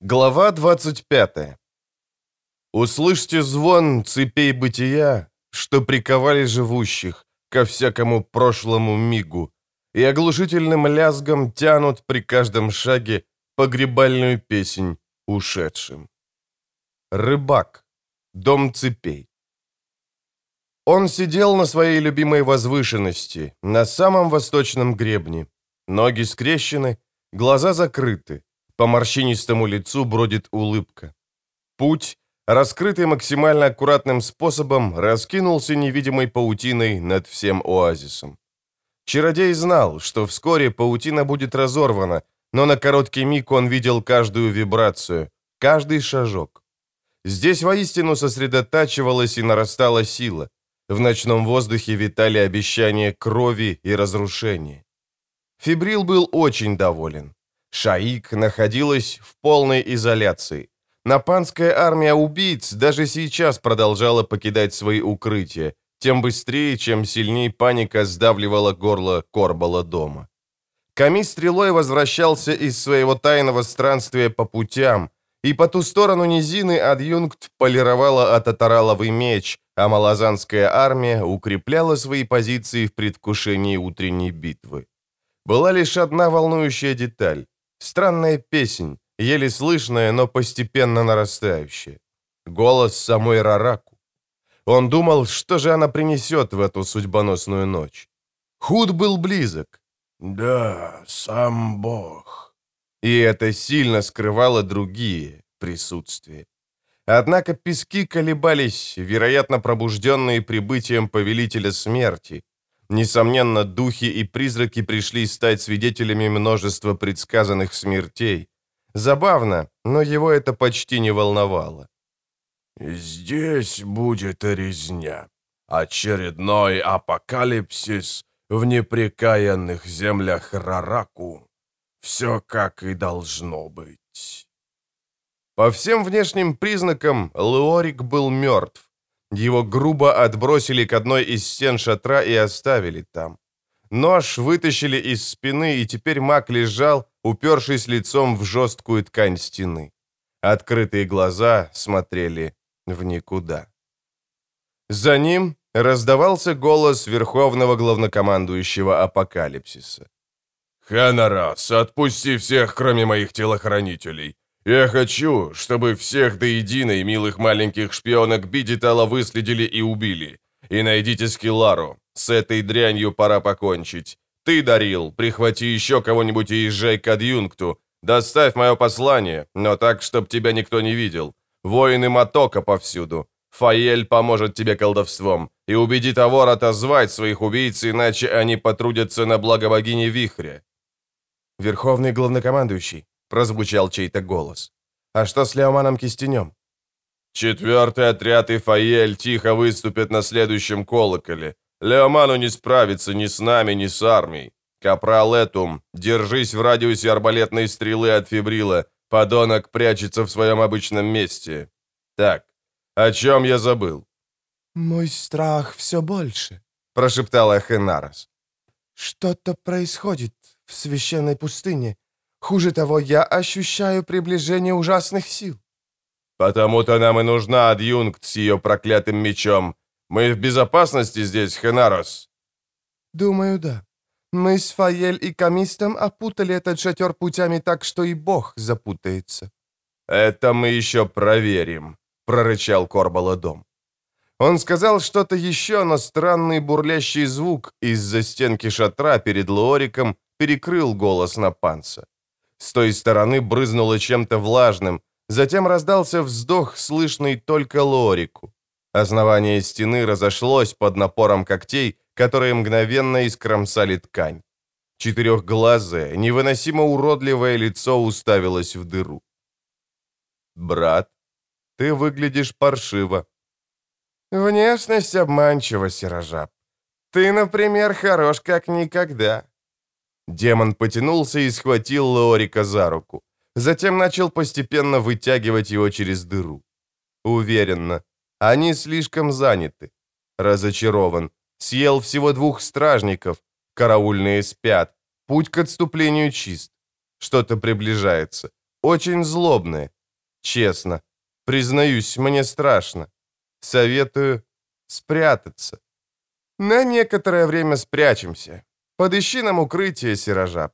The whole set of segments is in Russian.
Глава 25 «Услышьте звон цепей бытия, что приковали живущих ко всякому прошлому мигу, и оглушительным лязгом тянут при каждом шаге погребальную песнь ушедшим». Рыбак. Дом цепей. Он сидел на своей любимой возвышенности, на самом восточном гребне. Ноги скрещены, глаза закрыты. По морщинистому лицу бродит улыбка. Путь, раскрытый максимально аккуратным способом, раскинулся невидимой паутиной над всем оазисом. Чародей знал, что вскоре паутина будет разорвана, но на короткий миг он видел каждую вибрацию, каждый шажок. Здесь воистину сосредотачивалась и нарастала сила. В ночном воздухе витали обещания крови и разрушения. Фибрил был очень доволен. Шаик находилась в полной изоляции. Напанская армия убийц даже сейчас продолжала покидать свои укрытия, тем быстрее, чем сильней паника сдавливала горло Корбала дома. Ками стрелой возвращался из своего тайного странствия по путям, и по ту сторону низины адъюнкт полировала ататараловый меч, а малазанская армия укрепляла свои позиции в предвкушении утренней битвы. Была лишь одна волнующая деталь. Странная песнь, еле слышная, но постепенно нарастающая. Голос самой Рараку. Он думал, что же она принесет в эту судьбоносную ночь. Худ был близок. Да, сам Бог. И это сильно скрывало другие присутствия. Однако пески колебались, вероятно, пробужденные прибытием повелителя смерти, Несомненно, духи и призраки пришли стать свидетелями множества предсказанных смертей. Забавно, но его это почти не волновало. «Здесь будет резня. Очередной апокалипсис в непрекаянных землях Рараку. Все как и должно быть». По всем внешним признакам Леорик был мертв. Его грубо отбросили к одной из стен шатра и оставили там. Нож вытащили из спины, и теперь маг лежал, упершись лицом в жесткую ткань стены. Открытые глаза смотрели в никуда. За ним раздавался голос верховного главнокомандующего Апокалипсиса. «Ханарас, отпусти всех, кроме моих телохранителей. Я хочу, чтобы всех до единой милых маленьких шпионок Бидитала выследили и убили. И найдите Скиллару. С этой дрянью пора покончить. Ты, Дарил, прихвати еще кого-нибудь и езжай к адъюнкту. Доставь мое послание, но так, чтобы тебя никто не видел. Воины Матока повсюду. Фаель поможет тебе колдовством и убеди Тавор отозвать своих убийц, иначе они потрудятся на благо богини Вихря. Верховный главнокомандующий, прозвучал чей-то голос. «А что с Леоманом Кистенем?» «Четвертый отряд и Фаель тихо выступят на следующем колоколе. Леоману не справится ни с нами, ни с армией. Капрал Этум, держись в радиусе арбалетной стрелы от Фибрила. Подонок прячется в своем обычном месте. Так, о чем я забыл?» «Мой страх все больше», — прошептала Хенарас. «Что-то происходит в священной пустыне. Хуже того, я ощущаю приближение ужасных сил. Потому-то нам и нужна адъюнкт с ее проклятым мечом. Мы в безопасности здесь, Хенарос? Думаю, да. Мы с Фаель и Камистом опутали этот шатер путями так, что и бог запутается. Это мы еще проверим, прорычал Корбаладом. Он сказал что-то еще, но странный бурлящий звук из-за стенки шатра перед Лориком перекрыл голос на панца. С той стороны брызнуло чем-то влажным, затем раздался вздох, слышный только Лорику. Основание стены разошлось под напором когтей, которые мгновенно искромсали ткань. Четырехглазое, невыносимо уродливое лицо уставилось в дыру. «Брат, ты выглядишь паршиво». «Внешность обманчива, Сирожаб. Ты, например, хорош как никогда. Демон потянулся и схватил Лорика за руку. Затем начал постепенно вытягивать его через дыру. Уверенно. Они слишком заняты. Разочарован. Съел всего двух стражников. Караульные спят. Путь к отступлению чист. Что-то приближается. Очень злобные. Честно. Признаюсь, мне страшно. Советую спрятаться. На некоторое время спрячемся. Подыщи нам укрытие, Сирожаб.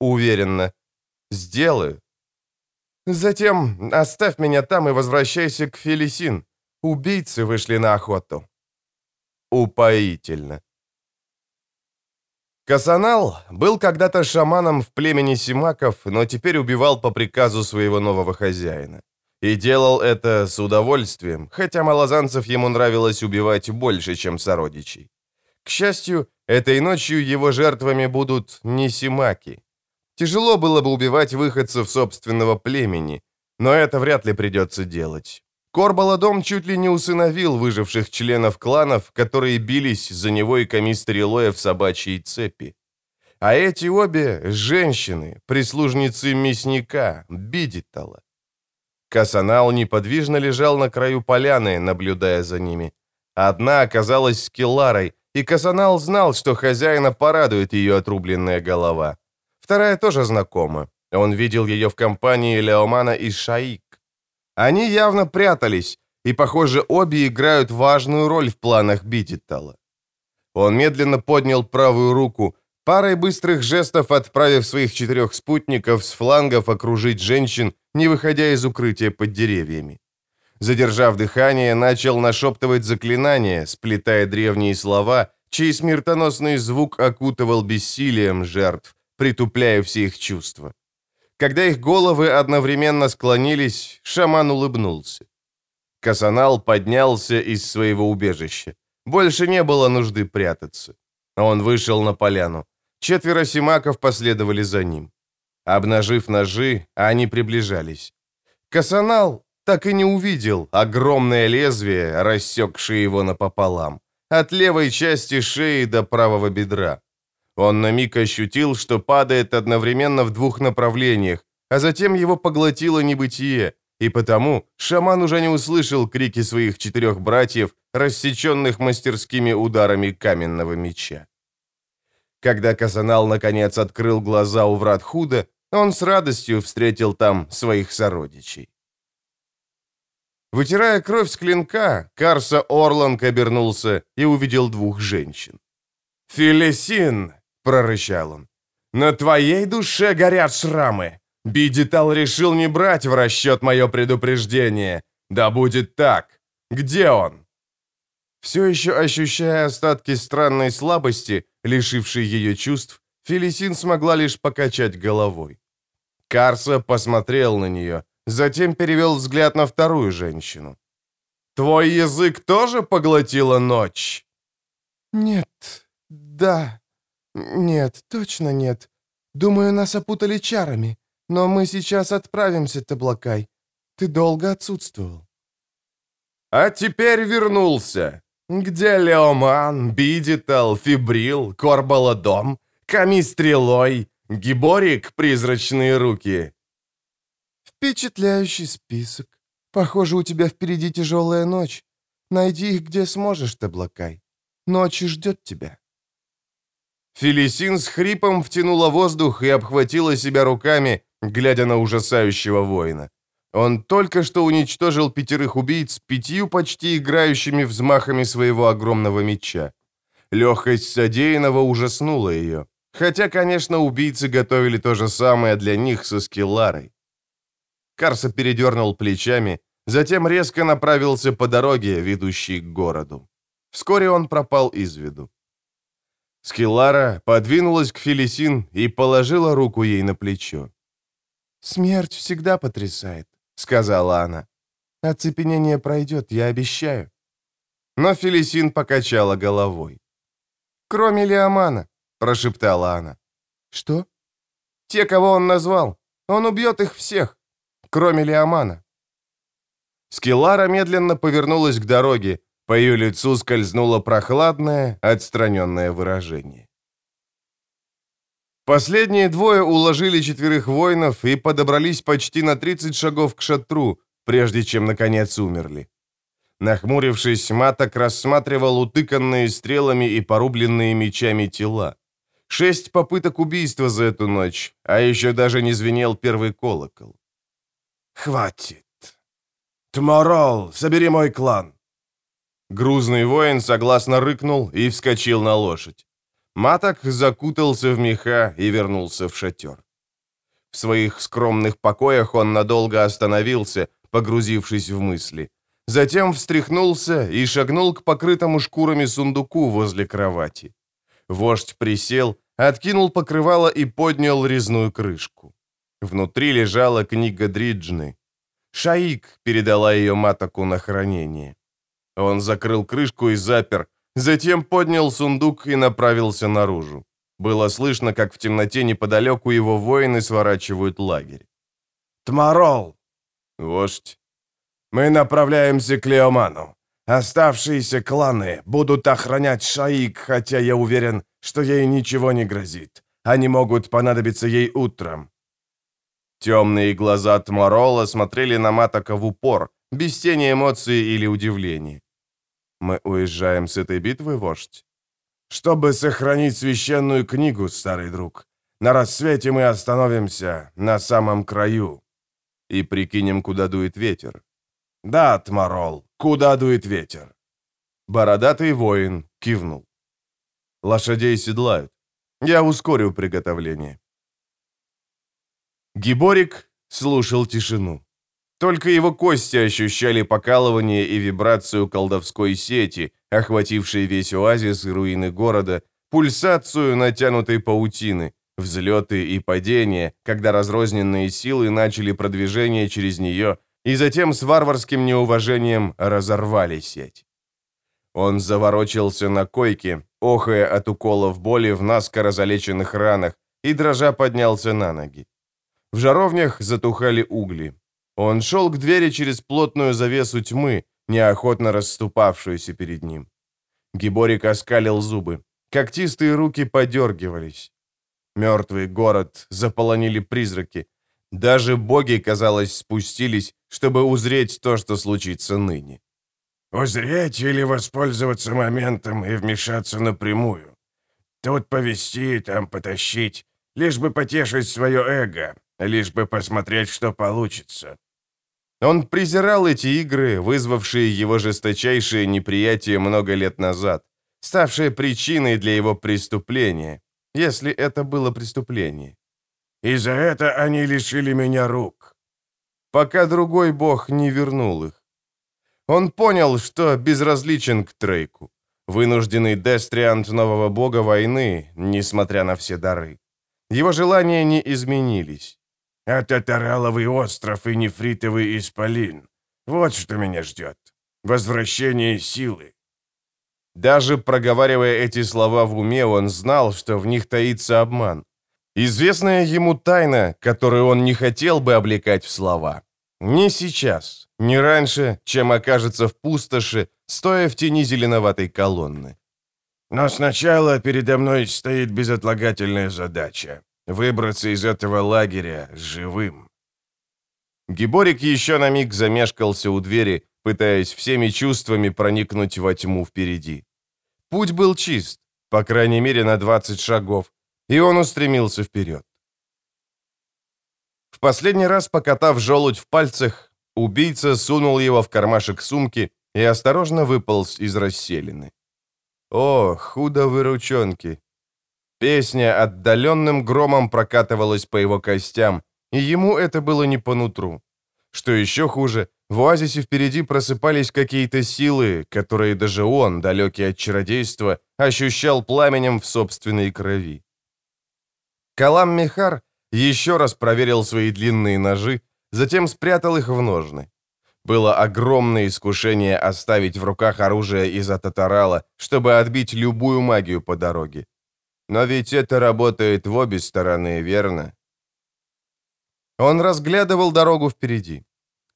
Уверенно. Сделаю. Затем оставь меня там и возвращайся к Фелисин. Убийцы вышли на охоту. Упоительно. Касанал был когда-то шаманом в племени Симаков, но теперь убивал по приказу своего нового хозяина. И делал это с удовольствием, хотя малозанцев ему нравилось убивать больше, чем сородичей. К счастью, этой ночью его жертвами будут не Симаки. Тяжело было бы убивать выходцев собственного племени, но это вряд ли придется делать. Корбаладом чуть ли не усыновил выживших членов кланов, которые бились за него и комиссарилоя в собачьей цепи. А эти обе – женщины, прислужницы мясника, Бидитала. Касанал неподвижно лежал на краю поляны, наблюдая за ними. Одна оказалась скелларой, и Касанал знал, что хозяина порадует ее отрубленная голова. Вторая тоже знакома. Он видел ее в компании Леомана и Шаик. Они явно прятались, и, похоже, обе играют важную роль в планах Бититала. Он медленно поднял правую руку, парой быстрых жестов отправив своих четырех спутников с флангов окружить женщин, не выходя из укрытия под деревьями. Задержав дыхание, начал нашептывать заклинания, сплетая древние слова, чей смертоносный звук окутывал бессилием жертв, притупляя все их чувства. Когда их головы одновременно склонились, шаман улыбнулся. Касанал поднялся из своего убежища. Больше не было нужды прятаться. Он вышел на поляну. Четверо симаков последовали за ним. Обнажив ножи, они приближались. Касанал так и не увидел огромное лезвие, рассекшее его напополам, от левой части шеи до правого бедра. Он на миг ощутил, что падает одновременно в двух направлениях, а затем его поглотило небытие, и потому шаман уже не услышал крики своих четырех братьев, рассеченных мастерскими ударами каменного меча. Когда Казанал наконец открыл глаза у врат Худа, он с радостью встретил там своих сородичей. Вытирая кровь с клинка, Карса Орланг обернулся и увидел двух женщин. «Филесин!» прорычал он. «На твоей душе горят шрамы. Бидитал решил не брать в расчет мое предупреждение. Да будет так. Где он?» Все еще ощущая остатки странной слабости, лишившей ее чувств, Фелисин смогла лишь покачать головой. Карса посмотрел на нее, затем перевел взгляд на вторую женщину. «Твой язык тоже поглотила ночь?» «Нет, да», «Нет, точно нет. Думаю, нас опутали чарами. Но мы сейчас отправимся, Таблакай. Ты долго отсутствовал». «А теперь вернулся. Где Леоман, Бидитал, Фибрил, Корбаладом, Камистрелой, Гиборик, призрачные руки?» «Впечатляющий список. Похоже, у тебя впереди тяжелая ночь. Найди их, где сможешь, Таблакай. Ночь ждет тебя». Фелисин с хрипом втянула воздух и обхватила себя руками, глядя на ужасающего воина. Он только что уничтожил пятерых убийц пятью почти играющими взмахами своего огромного меча. Легкость содеянного ужаснула ее. Хотя, конечно, убийцы готовили то же самое для них со Скилларой. Карса передернул плечами, затем резко направился по дороге, ведущей к городу. Вскоре он пропал из виду. Скиллара подвинулась к Фелисин и положила руку ей на плечо. «Смерть всегда потрясает», — сказала она. «Оцепенение пройдет, я обещаю». Но Фелисин покачала головой. «Кроме Леомана», — прошептала она. «Что?» «Те, кого он назвал. Он убьет их всех, кроме Леомана». Скиллара медленно повернулась к дороге, по ее лицу скользнуло прохладное, отстраненное выражение. Последние двое уложили четверых воинов и подобрались почти на 30 шагов к шатру, прежде чем, наконец, умерли. Нахмурившись, Маток рассматривал утыканные стрелами и порубленные мечами тела. Шесть попыток убийства за эту ночь, а еще даже не звенел первый колокол. Хватит. Тморол, собери мой клан. Грузный воин согласно рыкнул и вскочил на лошадь. Маток закутался в меха и вернулся в шатер. В своих скромных покоях он надолго остановился, погрузившись в мысли. Затем встряхнулся и шагнул к покрытому шкурами сундуку возле кровати. Вождь присел, откинул покрывало и поднял резную крышку. Внутри лежала книга Дриджны. Шаик передала ее Матаку на хранение. Он закрыл крышку и запер, затем поднял сундук и направился наружу. Было слышно, как в темноте неподалеку его воины сворачивают лагерь. «Тмарол!» «Вождь!» «Мы направляемся к Леоману. Оставшиеся кланы будут охранять Шаик, хотя я уверен, что ей ничего не грозит. Они могут понадобиться ей утром». Темные глаза Тмарола смотрели на Матака в упор, без тени эмоций или удивления. «Мы уезжаем с этой битвы, вождь?» «Чтобы сохранить священную книгу, старый друг. На рассвете мы остановимся на самом краю». «И прикинем, куда дует ветер». «Да, Тмарол, куда дует ветер?» Бородатый воин кивнул. Лошадей седлают. Я ускорю приготовление. Гиборик слушал тишину. Только его кости ощущали покалывание и вибрацию колдовской сети, охватившей весь оазис и руины города, пульсацию натянутой паутины, взлеты и падения, когда разрозненные силы начали продвижение через нее и затем с варварским неуважением разорвали сеть. Он заворочился на койке, охая от уколов боли в наскоро залеченных ранах, и дрожа поднялся на ноги. В жаровнях затухали угли. Он шел к двери через плотную завесу тьмы, неохотно расступавшуюся перед ним. Гиборик оскалил зубы. Когтистые руки подергивались. Мертвый город заполонили призраки. Даже боги, казалось, спустились, чтобы узреть то, что случится ныне. Узреть или воспользоваться моментом и вмешаться напрямую. Тут повести, там потащить, лишь бы потешить свое эго, лишь бы посмотреть, что получится. Он презирал эти игры, вызвавшие его жесточайшее неприятие много лет назад, ставшее причиной для его преступления, если это было преступление. И за это они лишили меня рук. Пока другой бог не вернул их. Он понял, что безразличен к Трейку, вынужденный дестриант нового бога войны, несмотря на все дары. Его желания не изменились. Это Тараловый остров и нефритовый исполин. Вот что меня ждет. Возвращение силы. Даже проговаривая эти слова в уме, он знал, что в них таится обман. Известная ему тайна, которую он не хотел бы облекать в слова. Не сейчас, не раньше, чем окажется в пустоши, стоя в тени зеленоватой колонны. Но сначала передо мной стоит безотлагательная задача — выбраться из этого лагеря живым. Гиборик еще на миг замешкался у двери, пытаясь всеми чувствами проникнуть во тьму впереди. Путь был чист, по крайней мере на 20 шагов, и он устремился вперед. В последний раз, покатав желудь в пальцах, убийца сунул его в кармашек сумки и осторожно выполз из расселины. О, худо вы ручонки! Песня отдаленным громом прокатывалась по его костям, и ему это было не по нутру. Что еще хуже, в оазисе впереди просыпались какие-то силы, которые даже он, далекий от чародейства, ощущал пламенем в собственной крови. Калам Мехар еще раз проверил свои длинные ножи, затем спрятал их в ножны. Было огромное искушение оставить в руках оружие из-за татарала, чтобы отбить любую магию по дороге. Но ведь это работает в обе стороны, верно? Он разглядывал дорогу впереди.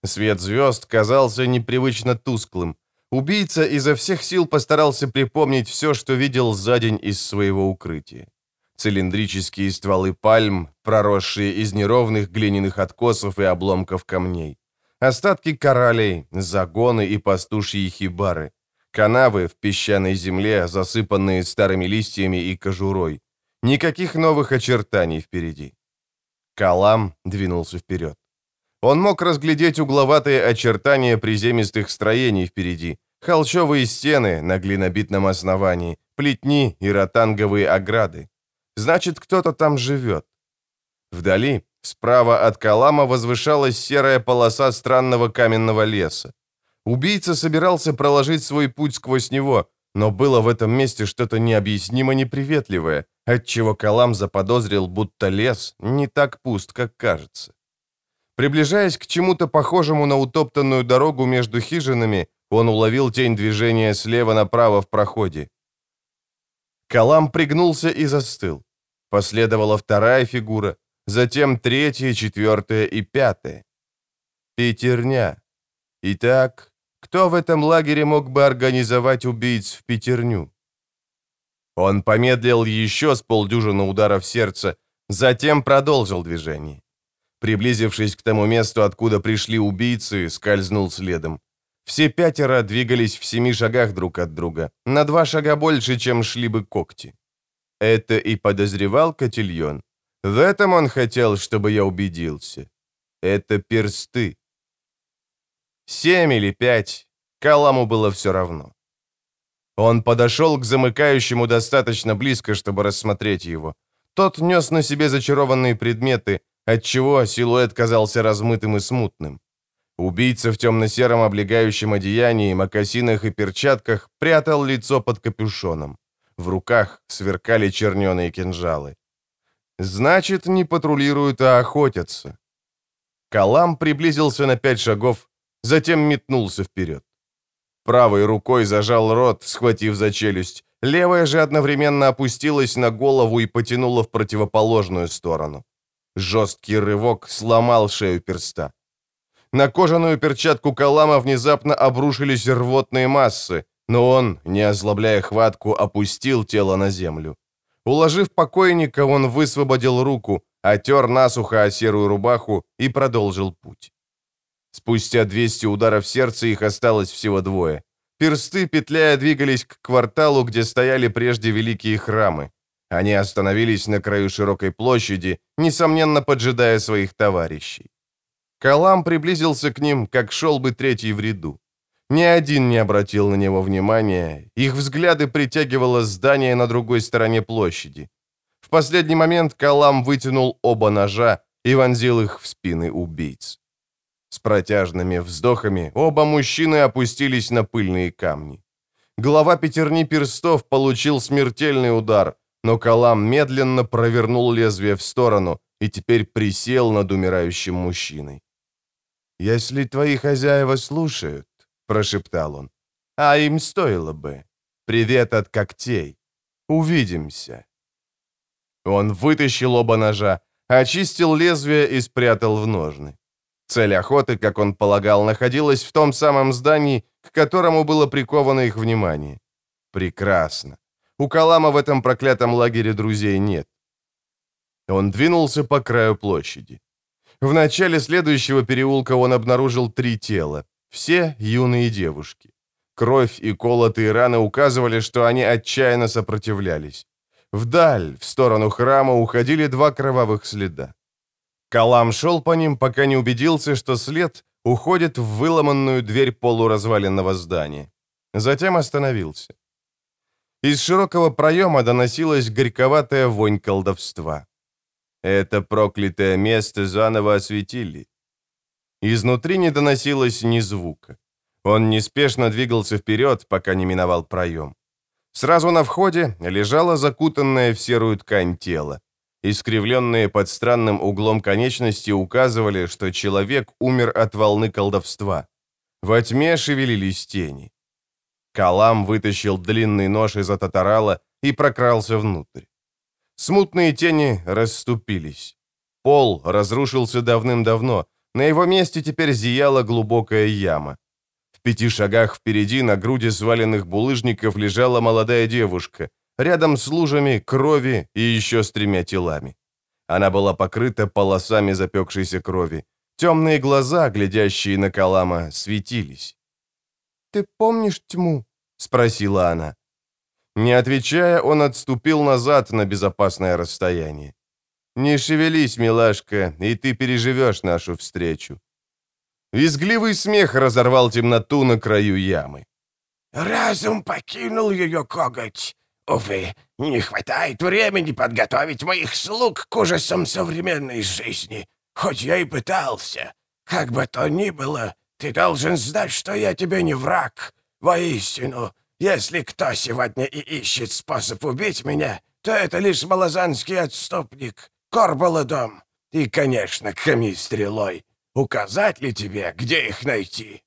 Свет звезд казался непривычно тусклым. Убийца изо всех сил постарался припомнить все, что видел за день из своего укрытия. Цилиндрические стволы пальм, проросшие из неровных глиняных откосов и обломков камней. Остатки коралей, загоны и пастушьи хибары. Канавы в песчаной земле, засыпанные старыми листьями и кожурой. Никаких новых очертаний впереди. Калам двинулся вперед. Он мог разглядеть угловатые очертания приземистых строений впереди, холщовые стены на глинобитном основании, плетни и ротанговые ограды. Значит, кто-то там живет. Вдали, справа от Калама, возвышалась серая полоса странного каменного леса. Убийца собирался проложить свой путь сквозь него, но было в этом месте что-то необъяснимо неприветливое, отчего Калам заподозрил, будто лес не так пуст, как кажется. Приближаясь к чему-то похожему на утоптанную дорогу между хижинами, он уловил тень движения слева направо в проходе. Калам пригнулся и застыл. Последовала вторая фигура, затем третья, четвертая и пятая. Пятерня. Итак, кто в этом лагере мог бы организовать убийц в пятерню? Он помедлил еще с полдюжины ударов сердца, затем продолжил движение. Приблизившись к тому месту, откуда пришли убийцы, скользнул следом. Все пятеро двигались в семи шагах друг от друга, на два шага больше, чем шли бы когти. Это и подозревал Котильон. В этом он хотел, чтобы я убедился. Это персты. Семь или пять. Каламу было все равно. Он подошел к замыкающему достаточно близко, чтобы рассмотреть его. Тот нес на себе зачарованные предметы, отчего силуэт казался размытым и смутным. Убийца в темно-сером облегающем одеянии, мокасинах и перчатках прятал лицо под капюшоном. В руках сверкали черненые кинжалы. Значит, не патрулируют, а охотятся. Калам приблизился на пять шагов, затем метнулся вперед. Правой рукой зажал рот, схватив за челюсть, левая же одновременно опустилась на голову и потянула в противоположную сторону. Жесткий рывок сломал шею перста. На кожаную перчатку Калама внезапно обрушились рвотные массы, но он, не озлобляя хватку, опустил тело на землю. Уложив покойника, он высвободил руку, отер насухо о серую рубаху и продолжил путь. Спустя 200 ударов сердца их осталось всего двое. Персты, петляя, двигались к кварталу, где стояли прежде великие храмы. Они остановились на краю широкой площади, несомненно поджидая своих товарищей. Калам приблизился к ним, как шел бы третий в ряду. Ни один не обратил на него внимания, их взгляды притягивало здание на другой стороне площади. В последний момент Калам вытянул оба ножа и вонзил их в спины убийц. С протяжными вздохами оба мужчины опустились на пыльные камни. Глава пятерни перстов получил смертельный удар, но Калам медленно провернул лезвие в сторону и теперь присел над умирающим мужчиной. «Если твои хозяева слушают», — прошептал он, — «а им стоило бы. Привет от когтей. Увидимся». Он вытащил оба ножа, очистил лезвие и спрятал в ножны. Цель охоты, как он полагал, находилась в том самом здании, к которому было приковано их внимание. Прекрасно. У Калама в этом проклятом лагере друзей нет. Он двинулся по краю площади. В начале следующего переулка он обнаружил три тела. Все юные девушки. Кровь и колотые раны указывали, что они отчаянно сопротивлялись. Вдаль, в сторону храма, уходили два кровавых следа. Калам шел по ним, пока не убедился, что след уходит в выломанную дверь полуразваленного здания. Затем остановился. Из широкого проема доносилась горьковатая вонь колдовства. Это проклятое место заново осветили. Изнутри не доносилось ни звука. Он неспешно двигался вперед, пока не миновал проем. Сразу на входе лежало закутанное в серую ткань тело. Искривленные под странным углом конечности указывали, что человек умер от волны колдовства. Во тьме шевелились тени. Калам вытащил длинный нож из татарала и прокрался внутрь. Смутные тени расступились. Пол разрушился давным-давно. На его месте теперь зияла глубокая яма. В пяти шагах впереди на груди сваленных булыжников лежала молодая девушка, рядом с лужами крови и еще с тремя телами. Она была покрыта полосами запекшейся крови. Темные глаза, глядящие на Калама, светились. «Ты помнишь тьму?» — спросила она. Не отвечая, он отступил назад на безопасное расстояние. «Не шевелись, милашка, и ты переживешь нашу встречу. Визгливый смех разорвал темноту на краю ямы. «Разум покинул ее коготь. Увы, не хватает времени подготовить моих слуг к ужасам современной жизни. Хоть я и пытался. Как бы то ни было, ты должен знать, что я тебе не враг. Воистину, если кто сегодня и ищет способ убить меня, то это лишь малозанский отступник, Корбаладом и, конечно, Хами Стрелой. Указать ли тебе, где их найти?»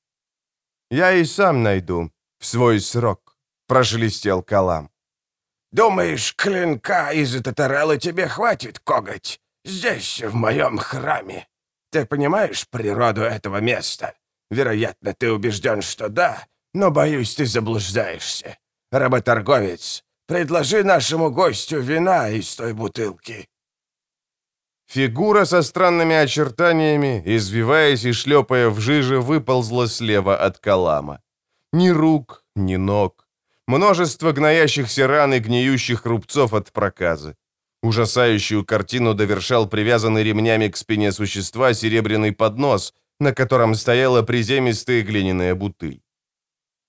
«Я и сам найду, в свой срок», — прошелестел Калам. «Думаешь, клинка из Татарелла тебе хватит, коготь? Здесь, в моем храме. Ты понимаешь природу этого места? Вероятно, ты убежден, что да, но, боюсь, ты заблуждаешься. Работорговец, предложи нашему гостю вина из той бутылки». Фигура со странными очертаниями, извиваясь и шлепая в жиже, выползла слева от Калама. Ни рук, ни ног. Множество гноящихся ран и гниющих рубцов от проказы. Ужасающую картину довершал привязанный ремнями к спине существа серебряный поднос, на котором стояла приземистая глиняная бутыль.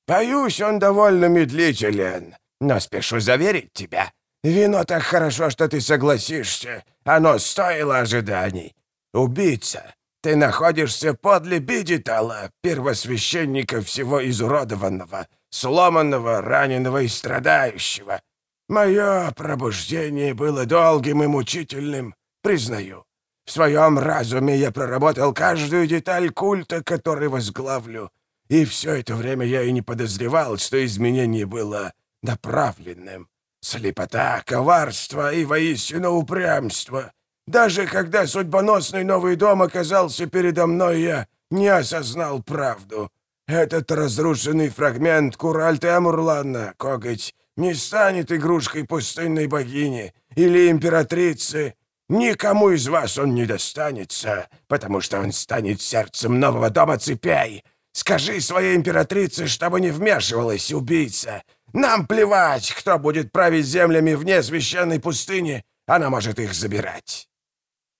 «Боюсь, он довольно медлителен, но спешу заверить тебя. Вино так хорошо, что ты согласишься. Оно стоило ожиданий. Убийца, ты находишься подле Бидитала, первосвященника всего изуродованного, сломанного, раненого и страдающего. Мое пробуждение было долгим и мучительным, признаю. В своем разуме я проработал каждую деталь культа, который возглавлю, и все это время я и не подозревал, что изменение было направленным. Слепота, коварство и воистину упрямство. Даже когда судьбоносный новый дом оказался передо мной, я не осознал правду. Этот разрушенный фрагмент Куральты Амурлана, коготь, не станет игрушкой пустынной богини или императрицы. Никому из вас он не достанется, потому что он станет сердцем нового дома цепей. Скажи своей императрице, чтобы не вмешивалась убийца, нам плевать, кто будет править землями вне священной пустыни. Она может их забирать.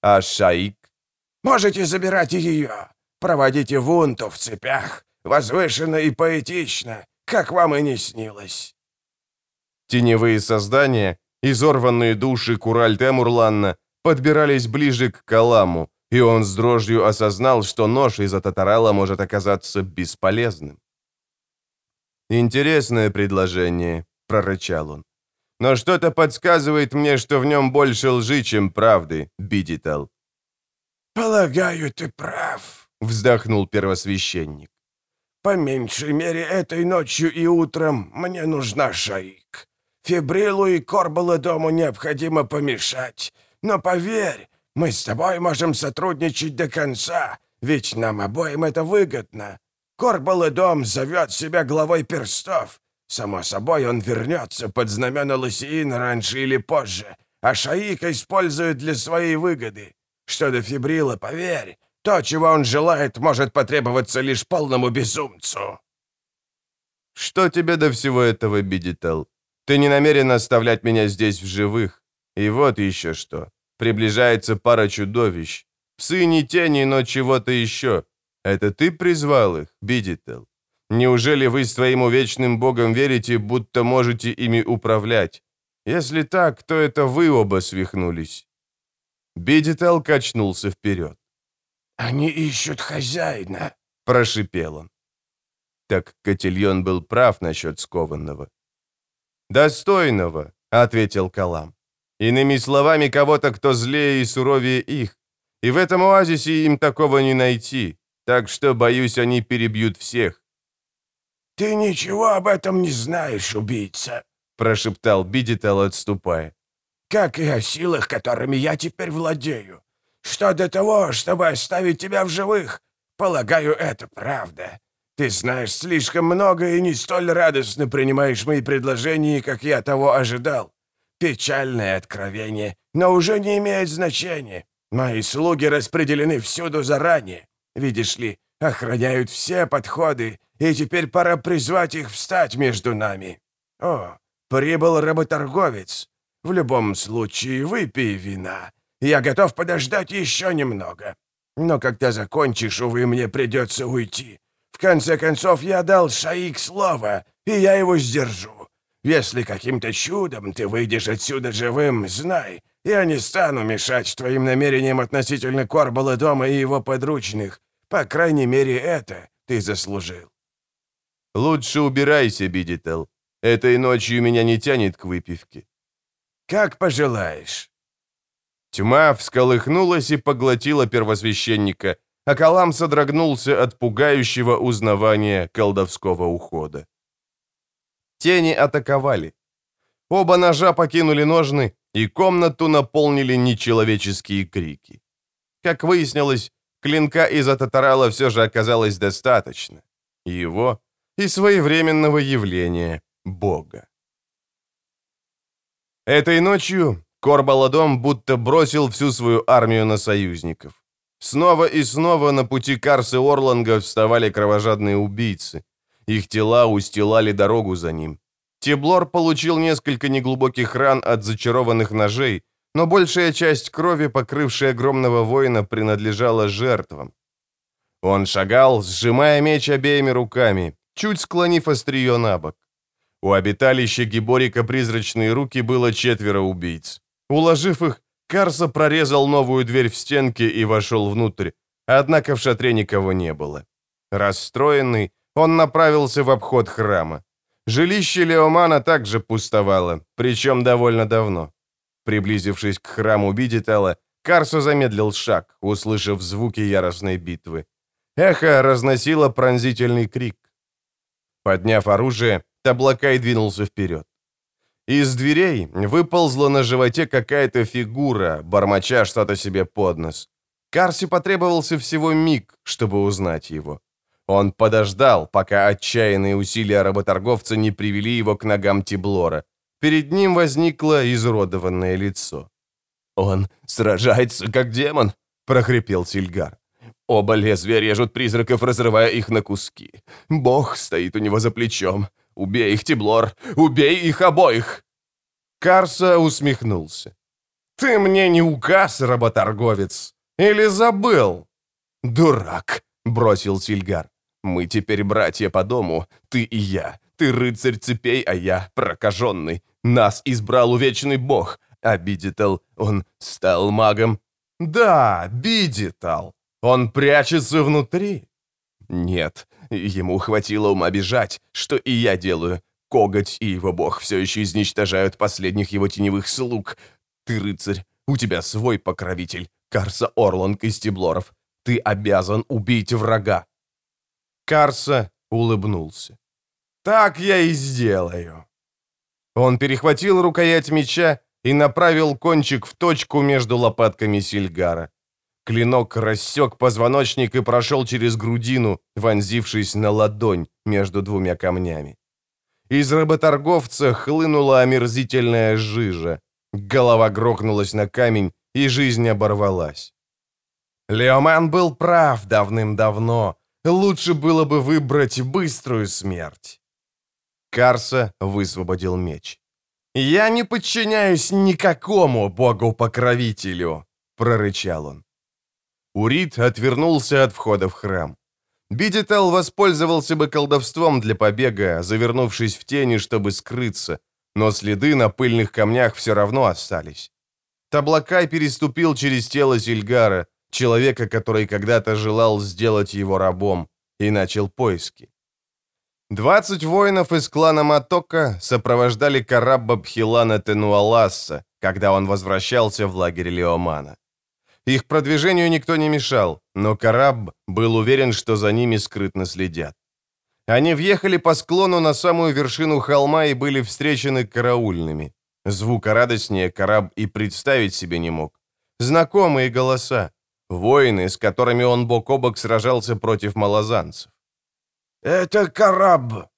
А Шаик? Можете забирать и ее. Проводите вунту в цепях. Возвышенно и поэтично, как вам и не снилось. Теневые создания, изорванные души Кураль Темурланна, подбирались ближе к Каламу, и он с дрожью осознал, что нож из-за Татарала может оказаться бесполезным. «Интересное предложение», — прорычал он. «Но что-то подсказывает мне, что в нем больше лжи, чем правды, Бидитал». «Полагаю, ты прав», — вздохнул первосвященник. «По меньшей мере, этой ночью и утром мне нужна Шаик. Фибрилу и Корбаладому необходимо помешать. Но поверь, мы с тобой можем сотрудничать до конца, ведь нам обоим это выгодно. Корбаладом зовет себя главой перстов. Само собой, он вернется под знамена Лосиина раньше или позже, а Шаика использует для своей выгоды. Что до Фибрила, поверь, то, чего он желает, может потребоваться лишь полному безумцу». «Что тебе до всего этого, Бидител? Ты не намерен оставлять меня здесь в живых. И вот еще что. Приближается пара чудовищ. Псы не тени, но чего-то еще. Это ты призвал их, Бидител? Неужели вы своим вечным богом верите, будто можете ими управлять? Если так, то это вы оба свихнулись». Бидител качнулся вперед. «Они ищут хозяина», — прошипел он. Так Котельон был прав насчет скованного. «Достойного», — ответил Калам. «Иными словами, кого-то, кто злее и суровее их. И в этом оазисе им такого не найти. Так что, боюсь, они перебьют всех». «Ты ничего об этом не знаешь, убийца», — прошептал Бидител, отступая. «Как и о силах, которыми я теперь владею. Что до того, чтобы оставить тебя в живых? Полагаю, это правда. Ты знаешь слишком много и не столь радостно принимаешь мои предложения, как я того ожидал. Печальное откровение, но уже не имеет значения. Мои слуги распределены всюду заранее. Видишь ли, охраняют все подходы, и теперь пора призвать их встать между нами. О, прибыл работорговец. В любом случае, выпей вина. Я готов подождать еще немного. Но когда закончишь, увы, мне придется уйти. В конце концов, я дал Шаик слово, и я его сдержу. Если каким-то чудом ты выйдешь отсюда живым, знай, я не стану мешать твоим намерениям относительно Корбала дома и его подручных. По крайней мере, это ты заслужил. Лучше убирайся, Бидител. Этой ночью меня не тянет к выпивке. Как пожелаешь. Тьма всколыхнулась и поглотила первосвященника, а Калам содрогнулся от пугающего узнавания колдовского ухода. Тени атаковали. Оба ножа покинули ножны, и комнату наполнили нечеловеческие крики. Как выяснилось, клинка из-за татарала все же оказалось достаточно. Его и своевременного явления Бога. Этой ночью Корбаладом будто бросил всю свою армию на союзников. Снова и снова на пути Карсы Орланга вставали кровожадные убийцы. Их тела устилали дорогу за ним. Теблор получил несколько неглубоких ран от зачарованных ножей, но большая часть крови, покрывшая огромного воина, принадлежала жертвам. Он шагал, сжимая меч обеими руками, чуть склонив острие на бок. У обиталища Гиборика призрачные руки было четверо убийц. Уложив их, Карса прорезал новую дверь в стенке и вошел внутрь, однако в шатре никого не было. Расстроенный, он направился в обход храма. Жилище Леомана также пустовало, причем довольно давно. Приблизившись к храму Бидитала, Карсо замедлил шаг, услышав звуки яростной битвы. Эхо разносило пронзительный крик. Подняв оружие, Таблакай двинулся вперед. Из дверей выползла на животе какая-то фигура, бормоча что-то себе под нос. Карси потребовался всего миг, чтобы узнать его. Он подождал, пока отчаянные усилия работорговца не привели его к ногам Тиблора. Перед ним возникло изуродованное лицо. «Он сражается, как демон», — прохрипел Сильгар. «Оба лезвия режут призраков, разрывая их на куски. Бог стоит у него за плечом. Убей их, Тиблор! Убей их обоих!» Карса усмехнулся. «Ты мне не указ, работорговец! Или забыл?» «Дурак!» — бросил Сильгар. «Мы теперь братья по дому, ты и я. Ты рыцарь цепей, а я прокаженный. Нас избрал увечный бог, а Бидитал, он стал магом». «Да, Бидитал. Он прячется внутри». «Нет, ему хватило ума бежать, что и я делаю. Коготь и его бог все еще изничтожают последних его теневых слуг. Ты, рыцарь, у тебя свой покровитель, Карса Орланг из Теблоров. Ты обязан убить врага». Карса улыбнулся. «Так я и сделаю». Он перехватил рукоять меча и направил кончик в точку между лопатками Сильгара. Клинок рассек позвоночник и прошел через грудину, вонзившись на ладонь между двумя камнями. Из работорговца хлынула омерзительная жижа. Голова грохнулась на камень, и жизнь оборвалась. Леоман был прав давным-давно. Лучше было бы выбрать быструю смерть. Карса высвободил меч. «Я не подчиняюсь никакому богу-покровителю», — прорычал он. Урит отвернулся от входа в храм. Бидитал воспользовался бы колдовством для побега, завернувшись в тени, чтобы скрыться, но следы на пыльных камнях все равно остались. Таблакай переступил через тело Зильгара, человека, который когда-то желал сделать его рабом, и начал поиски. Двадцать воинов из клана Матока сопровождали Карабба Бхилана Тенуаласса, когда он возвращался в лагерь Леомана. Их продвижению никто не мешал, но Караб был уверен, что за ними скрытно следят. Они въехали по склону на самую вершину холма и были встречены караульными. Звука радостнее Караб и представить себе не мог. Знакомые голоса. Воины, с которыми он бок о бок сражался против малозанцев. «Это Караб!»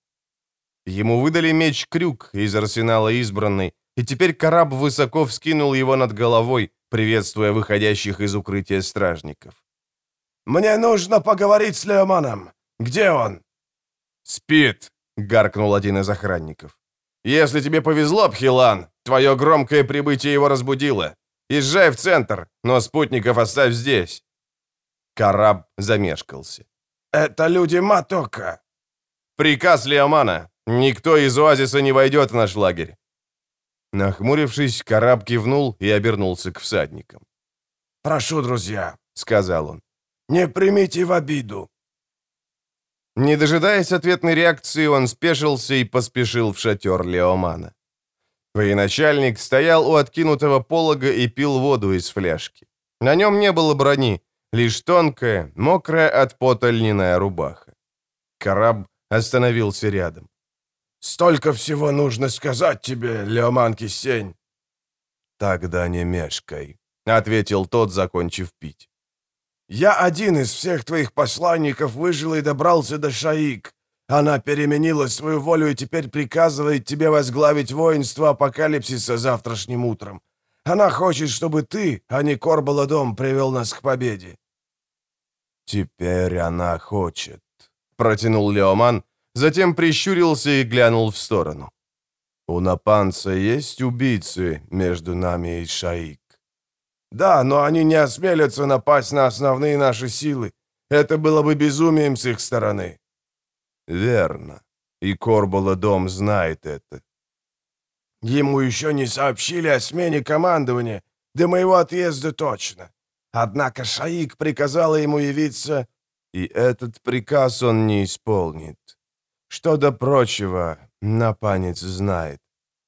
Ему выдали меч-крюк из арсенала избранной, и теперь Караб высоко вскинул его над головой, приветствуя выходящих из укрытия стражников. «Мне нужно поговорить с Леоманом. Где он?» «Спит», — гаркнул один из охранников. «Если тебе повезло, Пхилан, твое громкое прибытие его разбудило. Езжай в центр, но спутников оставь здесь». Караб замешкался. «Это люди Матока». «Приказ Леомана. Никто из оазиса не войдет в наш лагерь». Нахмурившись, Караб кивнул и обернулся к всадникам. «Прошу, друзья», — сказал он, — «не примите в обиду». Не дожидаясь ответной реакции, он спешился и поспешил в шатер Леомана. Военачальник стоял у откинутого полога и пил воду из фляжки. На нем не было брони, лишь тонкая, мокрая от пота льняная рубаха. Караб остановился рядом. «Столько всего нужно сказать тебе, Леоман Кисень!» «Тогда не мешкай», — ответил тот, закончив пить. «Я один из всех твоих посланников выжил и добрался до Шаик. Она переменила свою волю и теперь приказывает тебе возглавить воинство апокалипсиса завтрашним утром. Она хочет, чтобы ты, а не Корбаладом, привел нас к победе». «Теперь она хочет», — протянул Леоман, затем прищурился и глянул в сторону. «У Напанца есть убийцы между нами и Шаик?» «Да, но они не осмелятся напасть на основные наши силы. Это было бы безумием с их стороны». «Верно. И Корбола дом знает это». «Ему еще не сообщили о смене командования, до моего отъезда точно. Однако Шаик приказала ему явиться...» «И этот приказ он не исполнит. Что до прочего, напанец знает.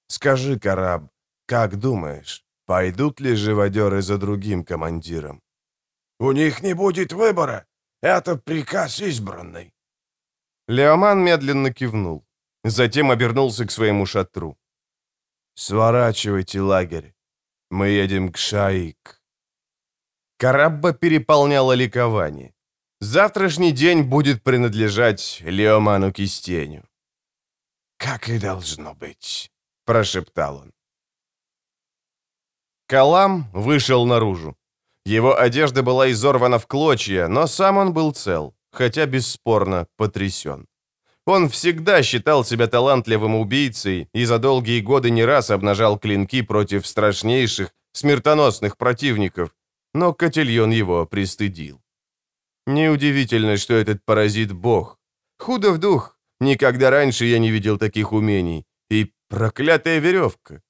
Скажи, Караб, как думаешь, пойдут ли живодеры за другим командиром?» «У них не будет выбора. Это приказ избранный». Леоман медленно кивнул. Затем обернулся к своему шатру. «Сворачивайте лагерь. Мы едем к Шаик». Карабба переполняло ликование. Завтрашний день будет принадлежать Леоману Кистеню. «Как и должно быть», — прошептал он. Калам вышел наружу. Его одежда была изорвана в клочья, но сам он был цел хотя бесспорно потрясен. Он всегда считал себя талантливым убийцей и за долгие годы не раз обнажал клинки против страшнейших, смертоносных противников, но Котельон его пристыдил. Неудивительно, что этот паразит бог. Худо в дух, никогда раньше я не видел таких умений. И проклятая веревка.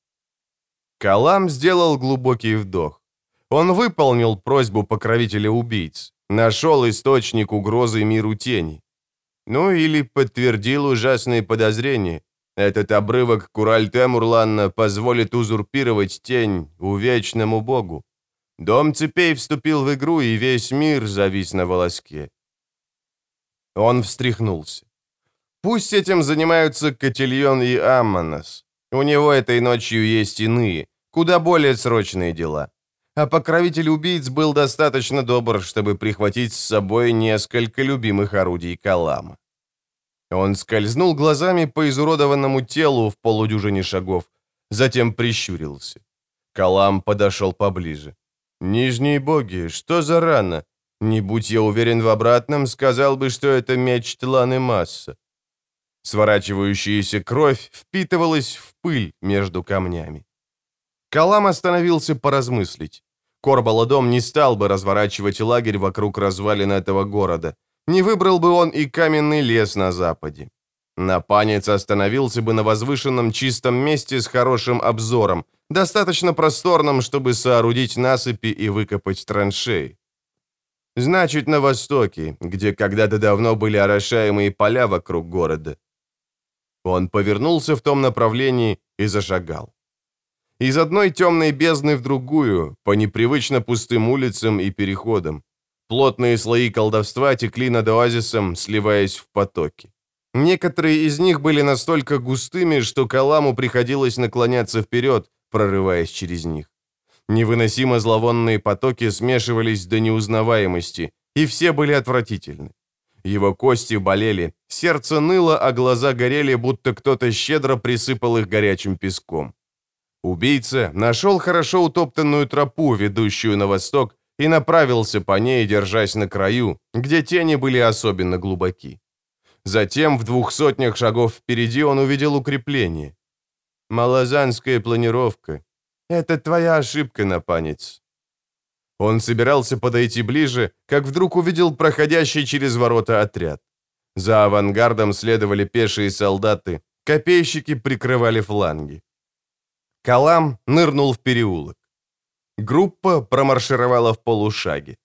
Калам сделал глубокий вдох. Он выполнил просьбу покровителя убийц. Нашел источник угрозы миру тени. Ну или подтвердил ужасные подозрения. Этот обрывок Кураль-Темурланна позволит узурпировать тень увечному богу. Дом цепей вступил в игру, и весь мир завис на волоске. Он встряхнулся. Пусть этим занимаются Котельон и Аммонос. У него этой ночью есть иные, куда более срочные дела а покровитель убийц был достаточно добр, чтобы прихватить с собой несколько любимых орудий Калама. Он скользнул глазами по изуродованному телу в полудюжине шагов, затем прищурился. Калам подошел поближе. «Нижние боги, что за рана? Не будь я уверен в обратном, сказал бы, что это меч Тланы Масса». Сворачивающаяся кровь впитывалась в пыль между камнями. Калам остановился поразмыслить. Корбаладом не стал бы разворачивать лагерь вокруг развалин этого города. Не выбрал бы он и каменный лес на западе. Напанец остановился бы на возвышенном чистом месте с хорошим обзором, достаточно просторном, чтобы соорудить насыпи и выкопать траншеи. Значит, на востоке, где когда-то давно были орошаемые поля вокруг города. Он повернулся в том направлении и зашагал из одной темной бездны в другую, по непривычно пустым улицам и переходам. Плотные слои колдовства текли над оазисом, сливаясь в потоки. Некоторые из них были настолько густыми, что Каламу приходилось наклоняться вперед, прорываясь через них. Невыносимо зловонные потоки смешивались до неузнаваемости, и все были отвратительны. Его кости болели, сердце ныло, а глаза горели, будто кто-то щедро присыпал их горячим песком. Убийца нашел хорошо утоптанную тропу, ведущую на восток, и направился по ней, держась на краю, где тени были особенно глубоки. Затем в двух сотнях шагов впереди он увидел укрепление. «Малозанская планировка. Это твоя ошибка, напанец». Он собирался подойти ближе, как вдруг увидел проходящий через ворота отряд. За авангардом следовали пешие солдаты, копейщики прикрывали фланги. Калам нырнул в переулок. Группа промаршировала в полушаге.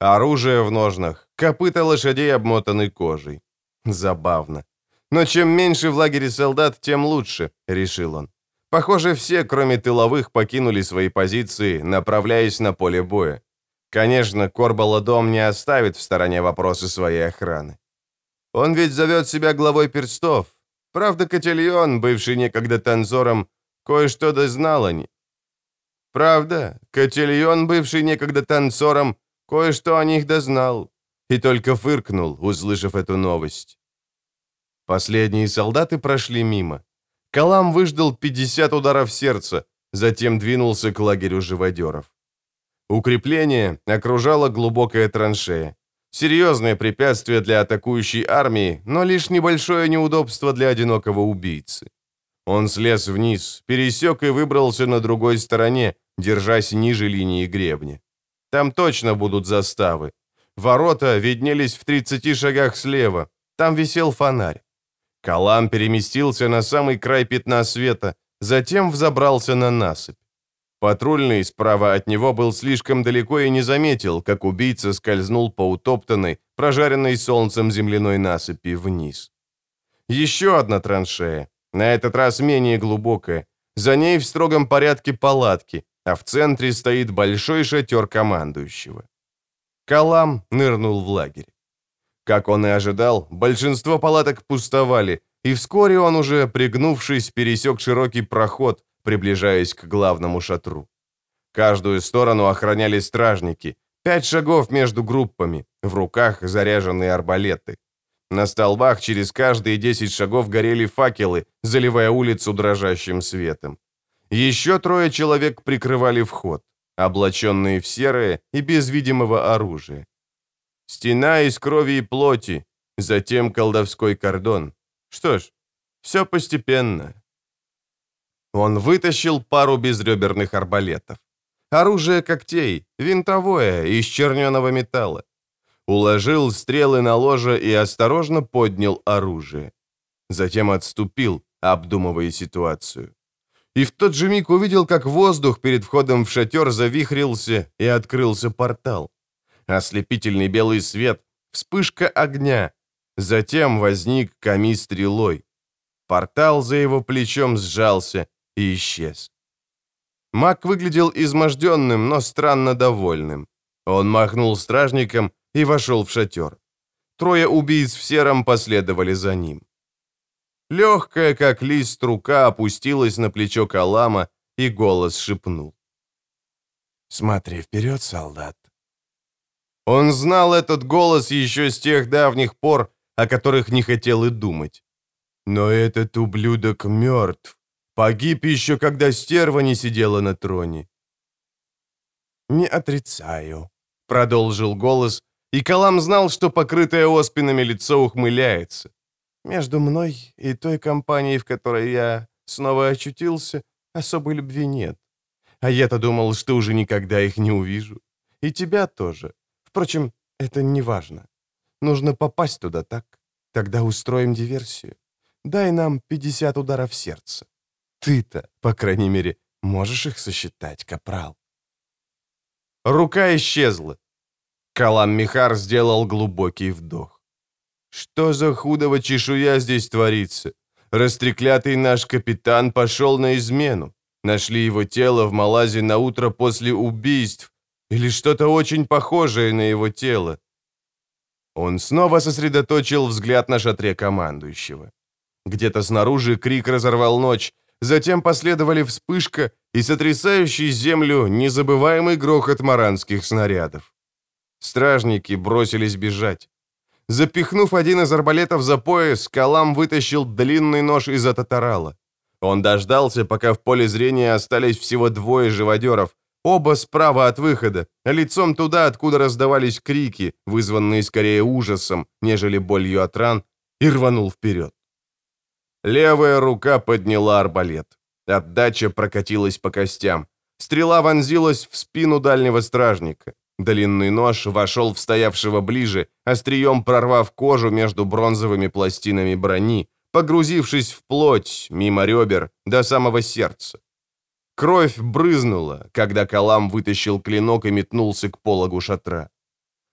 Оружие в ножнах, копыта лошадей обмотаны кожей. Забавно. Но чем меньше в лагере солдат, тем лучше, решил он. Похоже, все, кроме тыловых, покинули свои позиции, направляясь на поле боя. Конечно, Корбаладом не оставит в стороне вопросы своей охраны. Он ведь зовет себя главой перстов. Правда, Котельон, бывший некогда танцором, кое-что дознал о них. Правда, Котельон, бывший некогда танцором, кое-что о них дознал. И только фыркнул, услышав эту новость. Последние солдаты прошли мимо. Калам выждал 50 ударов сердца, затем двинулся к лагерю живодеров. Укрепление окружала глубокая траншея. Серьезное препятствие для атакующей армии, но лишь небольшое неудобство для одинокого убийцы. Он слез вниз, пересек и выбрался на другой стороне, держась ниже линии гребня. Там точно будут заставы. Ворота виднелись в 30 шагах слева. Там висел фонарь. Калам переместился на самый край пятна света, затем взобрался на насыпь. Патрульный справа от него был слишком далеко и не заметил, как убийца скользнул по утоптанной, прожаренной солнцем земляной насыпи вниз. Еще одна траншея, на этот раз менее глубокая. За ней в строгом порядке палатки, а в центре стоит большой шатер командующего. Калам нырнул в лагерь. Как он и ожидал, большинство палаток пустовали, и вскоре он уже, пригнувшись, пересек широкий проход, приближаясь к главному шатру. Каждую сторону охраняли стражники, пять шагов между группами, в руках заряженные арбалеты. На столбах через каждые десять шагов горели факелы, заливая улицу дрожащим светом. Еще трое человек прикрывали вход, облаченные в серое и без видимого оружия. Стена из крови и плоти, затем колдовской кордон. Что ж, все постепенно. Он вытащил пару безреберных арбалетов. Оружие когтей, винтовое, из черненого металла. Уложил стрелы на ложе и осторожно поднял оружие. Затем отступил, обдумывая ситуацию. И в тот же миг увидел, как воздух перед входом в шатер завихрился и открылся портал. Ослепительный белый свет, вспышка огня. Затем возник Ками стрелой. Портал за его плечом сжался, и исчез. Маг выглядел изможденным, но странно довольным. Он махнул стражником и вошел в шатер. Трое убийц в сером последовали за ним. Легкая, как лист, рука опустилась на плечо Калама, и голос шепнул. «Смотри вперед, солдат». Он знал этот голос еще с тех давних пор, о которых не хотел и думать. Но этот ублюдок мертв. Погиб еще, когда стерва не сидела на троне. «Не отрицаю», — продолжил голос, и Калам знал, что покрытое оспинами лицо ухмыляется. «Между мной и той компанией, в которой я снова очутился, особой любви нет. А я-то думал, что уже никогда их не увижу. И тебя тоже. Впрочем, это не важно. Нужно попасть туда, так? Тогда устроим диверсию. Дай нам 50 ударов сердца. Ты-то, по крайней мере, можешь их сосчитать, капрал?» Рука исчезла. Калам Михар сделал глубокий вдох. «Что за худого чешуя здесь творится? Растреклятый наш капитан пошел на измену. Нашли его тело в Малазе на утро после убийств. Или что-то очень похожее на его тело. Он снова сосредоточил взгляд на шатре командующего. Где-то снаружи крик разорвал ночь, Затем последовали вспышка и сотрясающий землю незабываемый грохот маранских снарядов. Стражники бросились бежать. Запихнув один из арбалетов за пояс, Калам вытащил длинный нож из-за татарала. Он дождался, пока в поле зрения остались всего двое живодеров, оба справа от выхода, лицом туда, откуда раздавались крики, вызванные скорее ужасом, нежели болью от ран, и рванул вперед. Левая рука подняла арбалет. Отдача прокатилась по костям. Стрела вонзилась в спину дальнего стражника. Длинный нож вошел в стоявшего ближе, острием прорвав кожу между бронзовыми пластинами брони, погрузившись в плоть, мимо ребер, до самого сердца. Кровь брызнула, когда Калам вытащил клинок и метнулся к пологу шатра.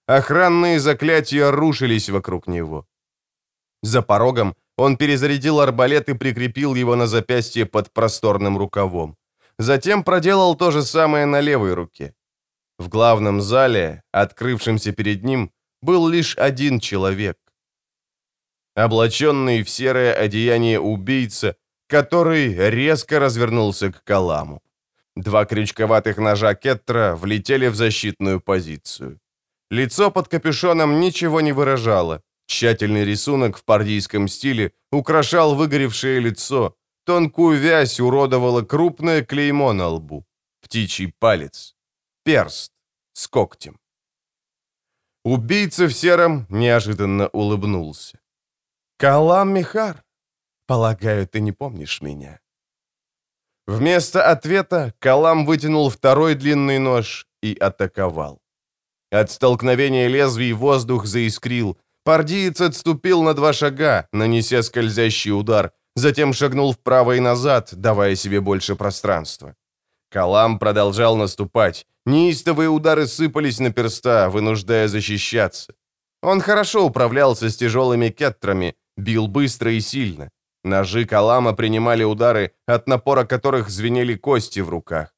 Охранные заклятия рушились вокруг него. За порогом он перезарядил арбалет и прикрепил его на запястье под просторным рукавом. Затем проделал то же самое на левой руке. В главном зале, открывшемся перед ним, был лишь один человек. Облаченный в серое одеяние убийца, который резко развернулся к Каламу. Два крючковатых ножа Кеттера влетели в защитную позицию. Лицо под капюшоном ничего не выражало. Тщательный рисунок в пардийском стиле украшал выгоревшее лицо. Тонкую вязь уродовала крупное клеймо на лбу. Птичий палец. Перст с когтем. Убийца в сером неожиданно улыбнулся. «Калам Михар, полагаю, ты не помнишь меня?» Вместо ответа Калам вытянул второй длинный нож и атаковал. От столкновения лезвий воздух заискрил. Пардиец отступил на два шага, нанеся скользящий удар, затем шагнул вправо и назад, давая себе больше пространства. Калам продолжал наступать. Неистовые удары сыпались на перста, вынуждая защищаться. Он хорошо управлялся с тяжелыми кеттрами, бил быстро и сильно. Ножи Калама принимали удары, от напора которых звенели кости в руках.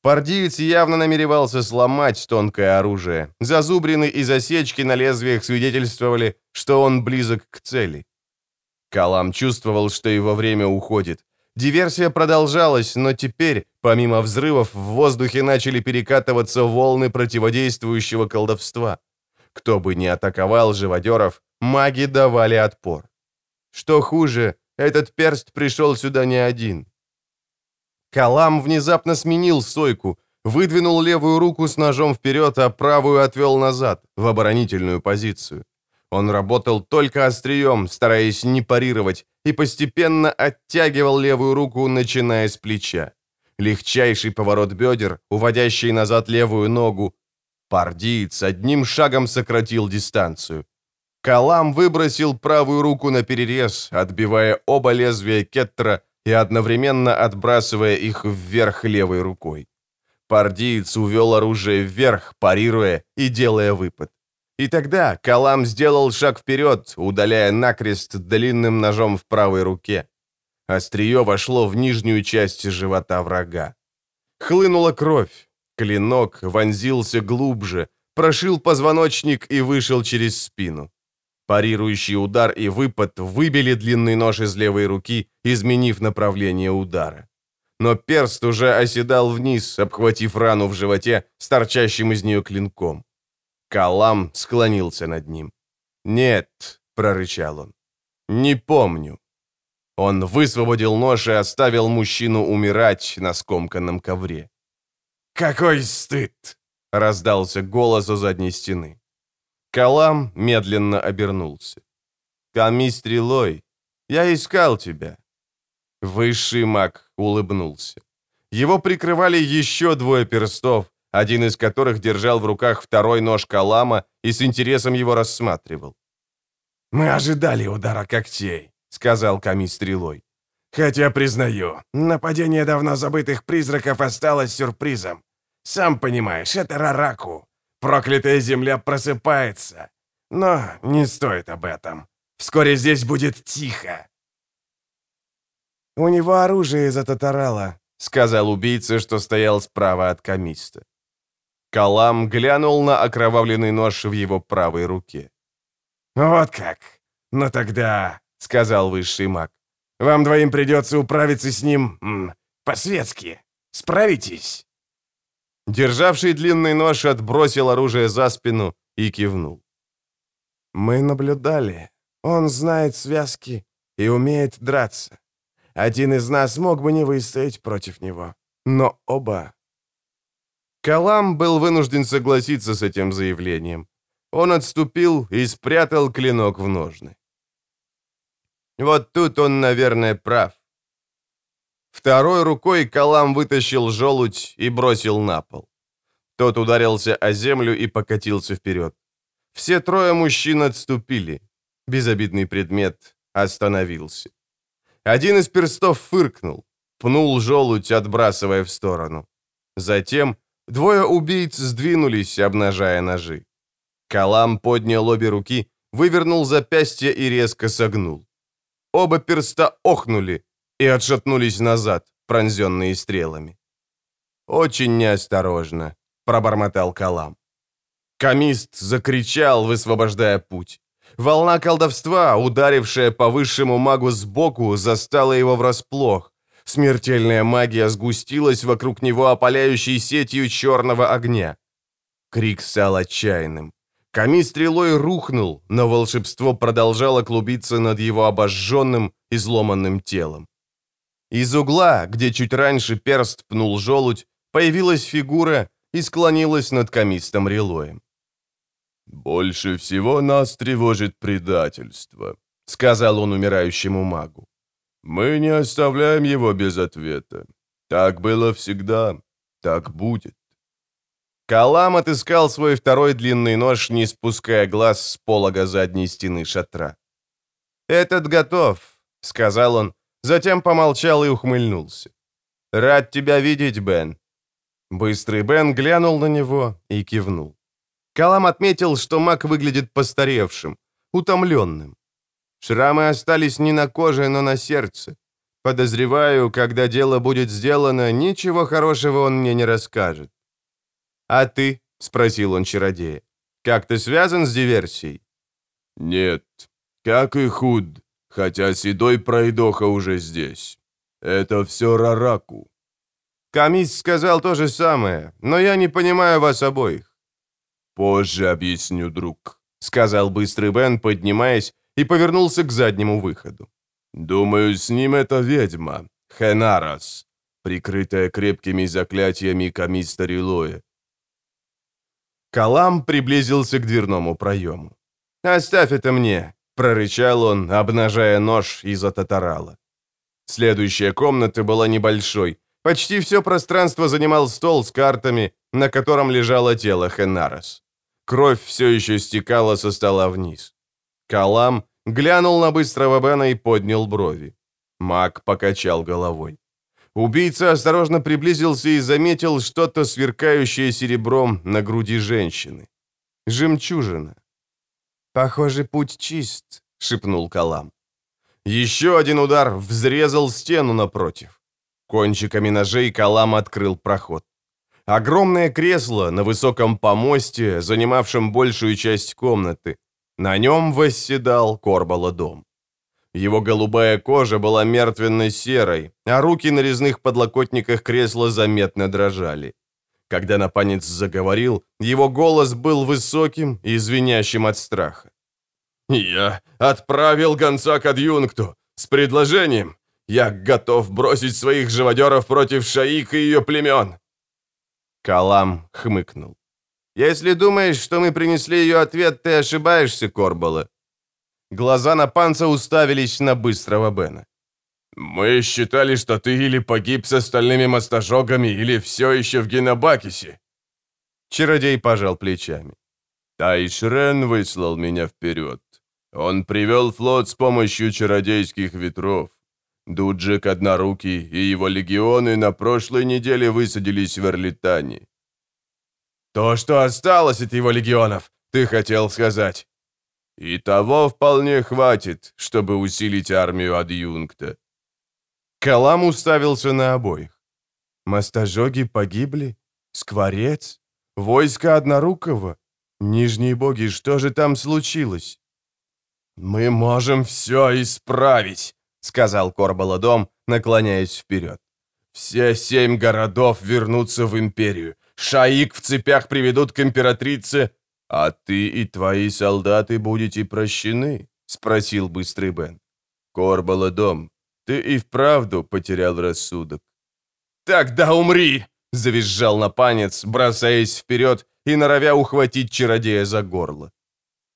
Пардиец явно намеревался сломать тонкое оружие. Зазубрины и засечки на лезвиях свидетельствовали, что он близок к цели. Калам чувствовал, что его время уходит. Диверсия продолжалась, но теперь, помимо взрывов, в воздухе начали перекатываться волны противодействующего колдовства. Кто бы ни атаковал живодеров, маги давали отпор. Что хуже, этот перст пришел сюда не один. Калам внезапно сменил сойку, выдвинул левую руку с ножом вперед, а правую отвел назад, в оборонительную позицию. Он работал только острием, стараясь не парировать, и постепенно оттягивал левую руку, начиная с плеча. Легчайший поворот бедер, уводящий назад левую ногу. Пардиец одним шагом сократил дистанцию. Калам выбросил правую руку на перерез, отбивая оба лезвия кеттера и одновременно отбрасывая их вверх левой рукой. Пардиец увел оружие вверх, парируя и делая выпад. И тогда Калам сделал шаг вперед, удаляя накрест длинным ножом в правой руке. Острие вошло в нижнюю часть живота врага. Хлынула кровь. Клинок вонзился глубже, прошил позвоночник и вышел через спину. Парирующий удар и выпад выбили длинный нож из левой руки, изменив направление удара. Но перст уже оседал вниз, обхватив рану в животе с торчащим из нее клинком. Калам склонился над ним. «Нет», — прорычал он, — «не помню». Он высвободил нож и оставил мужчину умирать на скомканном ковре. «Какой стыд!» — раздался голос у задней стены. Калам медленно обернулся. «Ками стрелой, я искал тебя». Высший маг улыбнулся. Его прикрывали еще двое перстов, один из которых держал в руках второй нож Калама и с интересом его рассматривал. «Мы ожидали удара когтей», — сказал Ками стрелой. «Хотя, признаю, нападение давно забытых призраков осталось сюрпризом. Сам понимаешь, это Рараку. Проклятая земля просыпается. Но не стоит об этом. Вскоре здесь будет тихо. «У него оружие из Ататарала», — сказал убийца, что стоял справа от камиста. Калам глянул на окровавленный нож в его правой руке. «Вот как! Ну тогда», — сказал высший маг, — «вам двоим придется управиться с ним по-светски. Справитесь?» Державший длинный нож отбросил оружие за спину и кивнул. «Мы наблюдали. Он знает связки и умеет драться. Один из нас мог бы не выстоять против него, но оба...» Калам был вынужден согласиться с этим заявлением. Он отступил и спрятал клинок в ножны. Вот тут он, наверное, прав. Второй рукой Калам вытащил желудь и бросил на пол. Тот ударился о землю и покатился вперед. Все трое мужчин отступили. Безобидный предмет остановился. Один из перстов фыркнул, пнул желудь, отбрасывая в сторону. Затем двое убийц сдвинулись, обнажая ножи. Калам поднял обе руки, вывернул запястье и резко согнул. Оба перста охнули и отшатнулись назад, пронзенные стрелами. «Очень неосторожно», — пробормотал Калам. Камист закричал, высвобождая путь. Волна колдовства, ударившая по высшему магу сбоку, застала его врасплох. Смертельная магия сгустилась вокруг него опаляющей сетью черного огня. Крик стал отчаянным. Ками стрелой рухнул, но волшебство продолжало клубиться над его обожженным, изломанным телом. Из угла, где чуть раньше перст пнул желудь, появилась фигура и склонилась над камистом Рилоем. «Больше всего нас тревожит предательство», — сказал он умирающему магу. «Мы не оставляем его без ответа. Так было всегда, так будет». Калам отыскал свой второй длинный нож, не спуская глаз с полога задней стены шатра. «Этот готов», — сказал он, затем помолчал и ухмыльнулся. «Рад тебя видеть, Бен». Быстрый Бен глянул на него и кивнул. Калам отметил, что маг выглядит постаревшим, утомленным. Шрамы остались не на коже, но на сердце. Подозреваю, когда дело будет сделано, ничего хорошего он мне не расскажет. «А ты?» — спросил он чародея. «Как ты связан с диверсией?» «Нет, как и худ, хотя седой пройдоха уже здесь. Это все Рараку». Камис сказал то же самое, но я не понимаю вас обоих. «Позже объясню, друг», — сказал быстрый Бен, поднимаясь, и повернулся к заднему выходу. «Думаю, с ним это ведьма, Хенарас, прикрытая крепкими заклятиями Камиста Рилоя. Калам приблизился к дверному проему. «Оставь это мне», — прорычал он, обнажая нож из-за татарала. Следующая комната была небольшой. Почти все пространство занимал стол с картами, на котором лежало тело Хенарас. Кровь все еще стекала со стола вниз. Калам глянул на быстрого Бена и поднял брови. Маг покачал головой. Убийца осторожно приблизился и заметил что-то сверкающее серебром на груди женщины. Жемчужина. «Похоже, путь чист», — шепнул Калам. Еще один удар взрезал стену напротив. Кончиками ножей Калам открыл проход. Огромное кресло на высоком помосте, занимавшем большую часть комнаты. На нем восседал Корбаладом. Его голубая кожа была мертвенно-серой, а руки на резных подлокотниках кресла заметно дрожали. Когда напанец заговорил, его голос был высоким и звенящим от страха. «Я отправил гонца к адъюнкту с предложением. Я готов бросить своих живодеров против Шаик и ее племен. Калам хмыкнул. «Если думаешь, что мы принесли ее ответ, ты ошибаешься, Корбала». Глаза на панца уставились на быстрого Бена. «Мы считали, что ты или погиб с остальными мостожогами, или все еще в Генобакисе». Чародей пожал плечами. Тайшрен выслал меня вперед. Он привел флот с помощью чародейских ветров. Дуджик Однорукий и его легионы на прошлой неделе высадились в Эрлитане. «То, что осталось от его легионов, ты хотел сказать?» «И того вполне хватит, чтобы усилить армию адъюнкта». Калам уставился на обоих. Мостожоги погибли? Скворец? Войско Однорукого? Нижние боги, что же там случилось? «Мы можем все исправить», сказал Корбаладом, наклоняясь вперед. «Все семь городов вернутся в империю. Шаик в цепях приведут к императрице, а ты и твои солдаты будете прощены?» — спросил быстрый Бен. «Корбаладом, ты и вправду потерял рассудок». «Тогда умри!» — завизжал напанец, бросаясь вперед и норовя ухватить чародея за горло.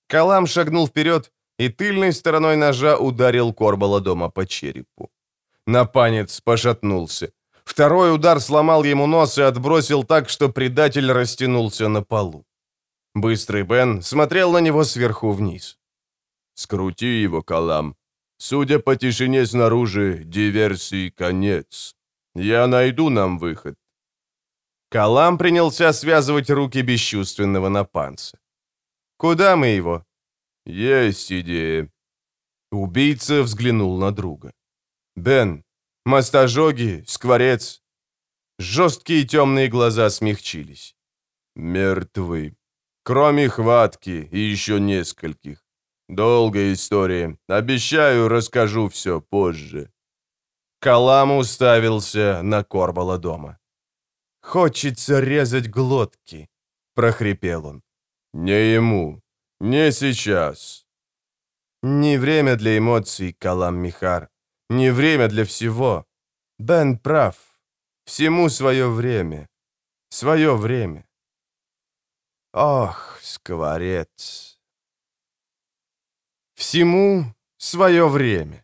Калам шагнул вперед и тыльной стороной ножа ударил Корбала дома по черепу. Напанец пошатнулся. Второй удар сломал ему нос и отбросил так, что предатель растянулся на полу. Быстрый Бен смотрел на него сверху вниз. «Скрути его, Калам. Судя по тишине снаружи, диверсии конец. Я найду нам выход». Калам принялся связывать руки бесчувственного напанца. «Куда мы его?» «Есть идея». Убийца взглянул на друга. «Бен, мостожоги, скворец». Жесткие темные глаза смягчились. «Мертвы. Кроме хватки и еще нескольких. Долгая история. Обещаю, расскажу все позже». Калам уставился на Корбала дома. «Хочется резать глотки», — прохрипел он. «Не ему. Не сейчас». «Не время для эмоций, Калам Михар. Не время для всего. Бен прав. Всему свое время. Свое время». «Ох, скворец!» Всему свое время.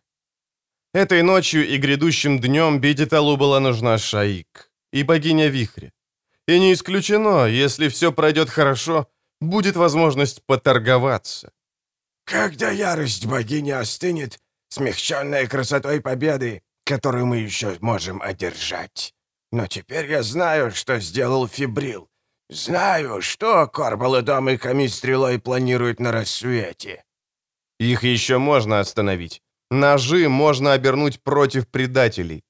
Этой ночью и грядущим днем Бедиталу была нужна Шаик и богиня Вихря. И не исключено, если все пройдет хорошо, будет возможность поторговаться. Когда ярость богини остынет, смягченная красотой победы, которую мы еще можем одержать. Но теперь я знаю, что сделал Фибрил. Знаю, что Корбаладом и Ками Стрелой планируют на рассвете. Их еще можно остановить. Ножи можно обернуть против предателей.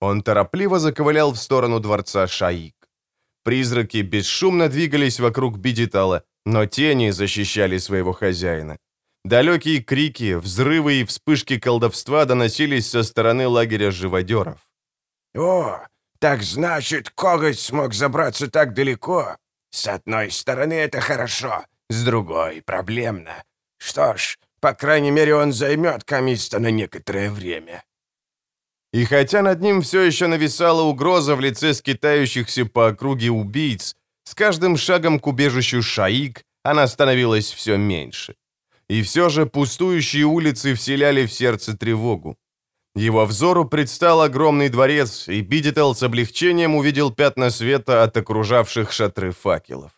Он торопливо заковылял в сторону дворца Шаик. Призраки бесшумно двигались вокруг Бидитала, но тени защищали своего хозяина. Далекие крики, взрывы и вспышки колдовства доносились со стороны лагеря живодеров. «О, так значит, коготь смог забраться так далеко? С одной стороны, это хорошо, с другой — проблемно. Что ж, по крайней мере, он займет Камиста на некоторое время». И хотя над ним все еще нависала угроза в лице скитающихся по округе убийц, с каждым шагом к убежищу Шаик она становилась все меньше. И все же пустующие улицы вселяли в сердце тревогу. Его взору предстал огромный дворец, и Бидител с облегчением увидел пятна света от окружавших шатры факелов.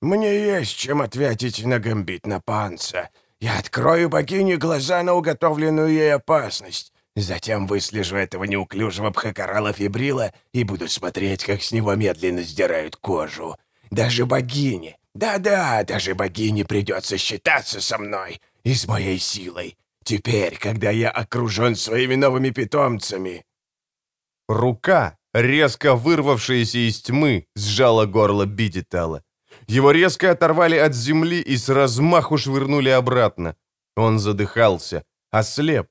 «Мне есть чем ответить на гамбит на панца. Я открою богине глаза на уготовленную ей опасность. Затем выслежу этого неуклюжего пхакарала Фибрила и буду смотреть, как с него медленно сдирают кожу. Даже богине, да-да, даже богине придется считаться со мной и с моей силой. Теперь, когда я окружен своими новыми питомцами. Рука, резко вырвавшаяся из тьмы, сжала горло Бидитала. Его резко оторвали от земли и с размаху швырнули обратно. Он задыхался, ослеп.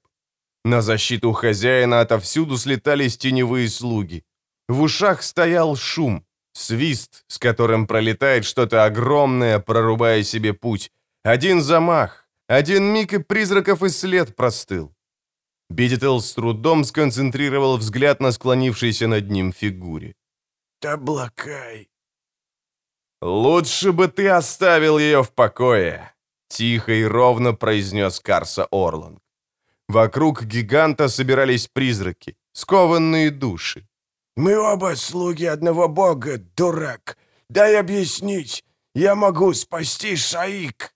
На защиту хозяина отовсюду слетались теневые слуги. В ушах стоял шум, свист, с которым пролетает что-то огромное, прорубая себе путь. Один замах, один миг и призраков и след простыл. Бидител с трудом сконцентрировал взгляд на склонившейся над ним фигуре. «Таблакай!» «Лучше бы ты оставил ее в покое!» Тихо и ровно произнес Карса Орланг. Вокруг гиганта собирались призраки, скованные души. «Мы оба слуги одного бога, дурак. Дай объяснить. Я могу спасти Шаик».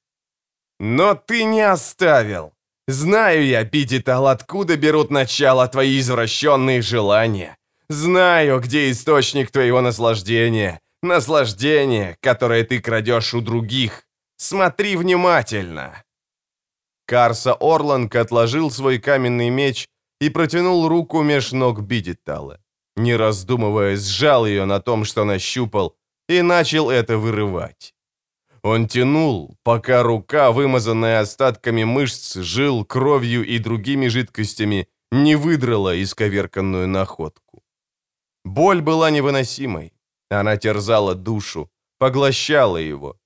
«Но ты не оставил. Знаю я, Пититал, откуда берут начало твои извращенные желания. Знаю, где источник твоего наслаждения. Наслаждение, которое ты крадешь у других. Смотри внимательно!» Карса Орланг отложил свой каменный меч и протянул руку меж ног Бидитала. Не раздумывая, сжал ее на том, что нащупал, и начал это вырывать. Он тянул, пока рука, вымазанная остатками мышц, жил, кровью и другими жидкостями, не выдрала исковерканную находку. Боль была невыносимой. Она терзала душу, поглощала его.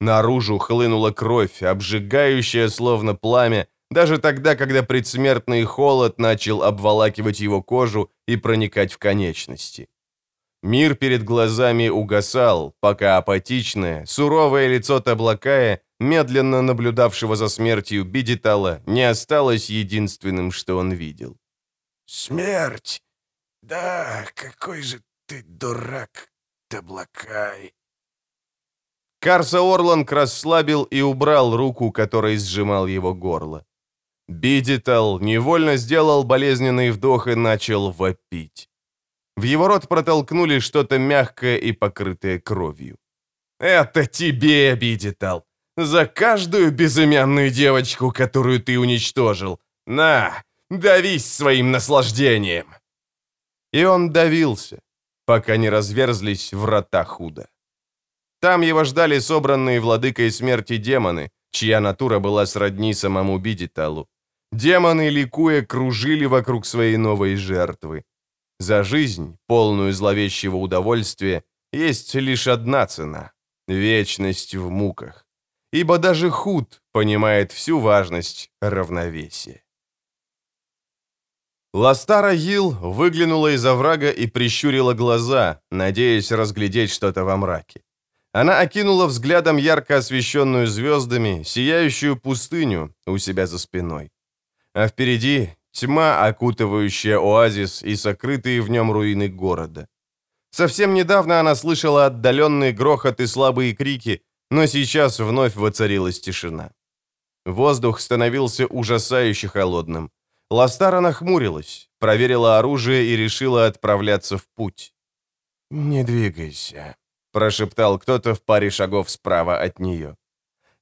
Наружу хлынула кровь, обжигающая словно пламя, даже тогда, когда предсмертный холод начал обволакивать его кожу и проникать в конечности. Мир перед глазами угасал, пока апатичное, суровое лицо Таблакая, медленно наблюдавшего за смертью Бидитала, не осталось единственным, что он видел. Смерть? Да, какой же ты дурак, Таблакай. Карса Орланг расслабил и убрал руку, которой сжимал его горло. Бидитал невольно сделал болезненный вдох и начал вопить. В его рот протолкнули что-то мягкое и покрытое кровью. «Это тебе, Бидитал! За каждую безымянную девочку, которую ты уничтожил! На, давись своим наслаждением!» И он давился, пока не разверзлись врата худа. Там его ждали собранные владыкой смерти демоны, чья натура была сродни самому Бидиталу. Демоны, ликуя, кружили вокруг своей новой жертвы. За жизнь, полную зловещего удовольствия, есть лишь одна цена — вечность в муках. Ибо даже худ понимает всю важность равновесия. Ластара Йил выглянула из оврага и прищурила глаза, надеясь разглядеть что-то во мраке. Она окинула взглядом ярко освещенную звездами, сияющую пустыню у себя за спиной а впереди тьма, окутывающая оазис и сокрытые в нем руины города. Совсем недавно она слышала отдаленный грохот и слабые крики, но сейчас вновь воцарилась тишина. Воздух становился ужасающе холодным. Ластара нахмурилась, проверила оружие и решила отправляться в путь. «Не двигайся», — прошептал кто-то в паре шагов справа от нее.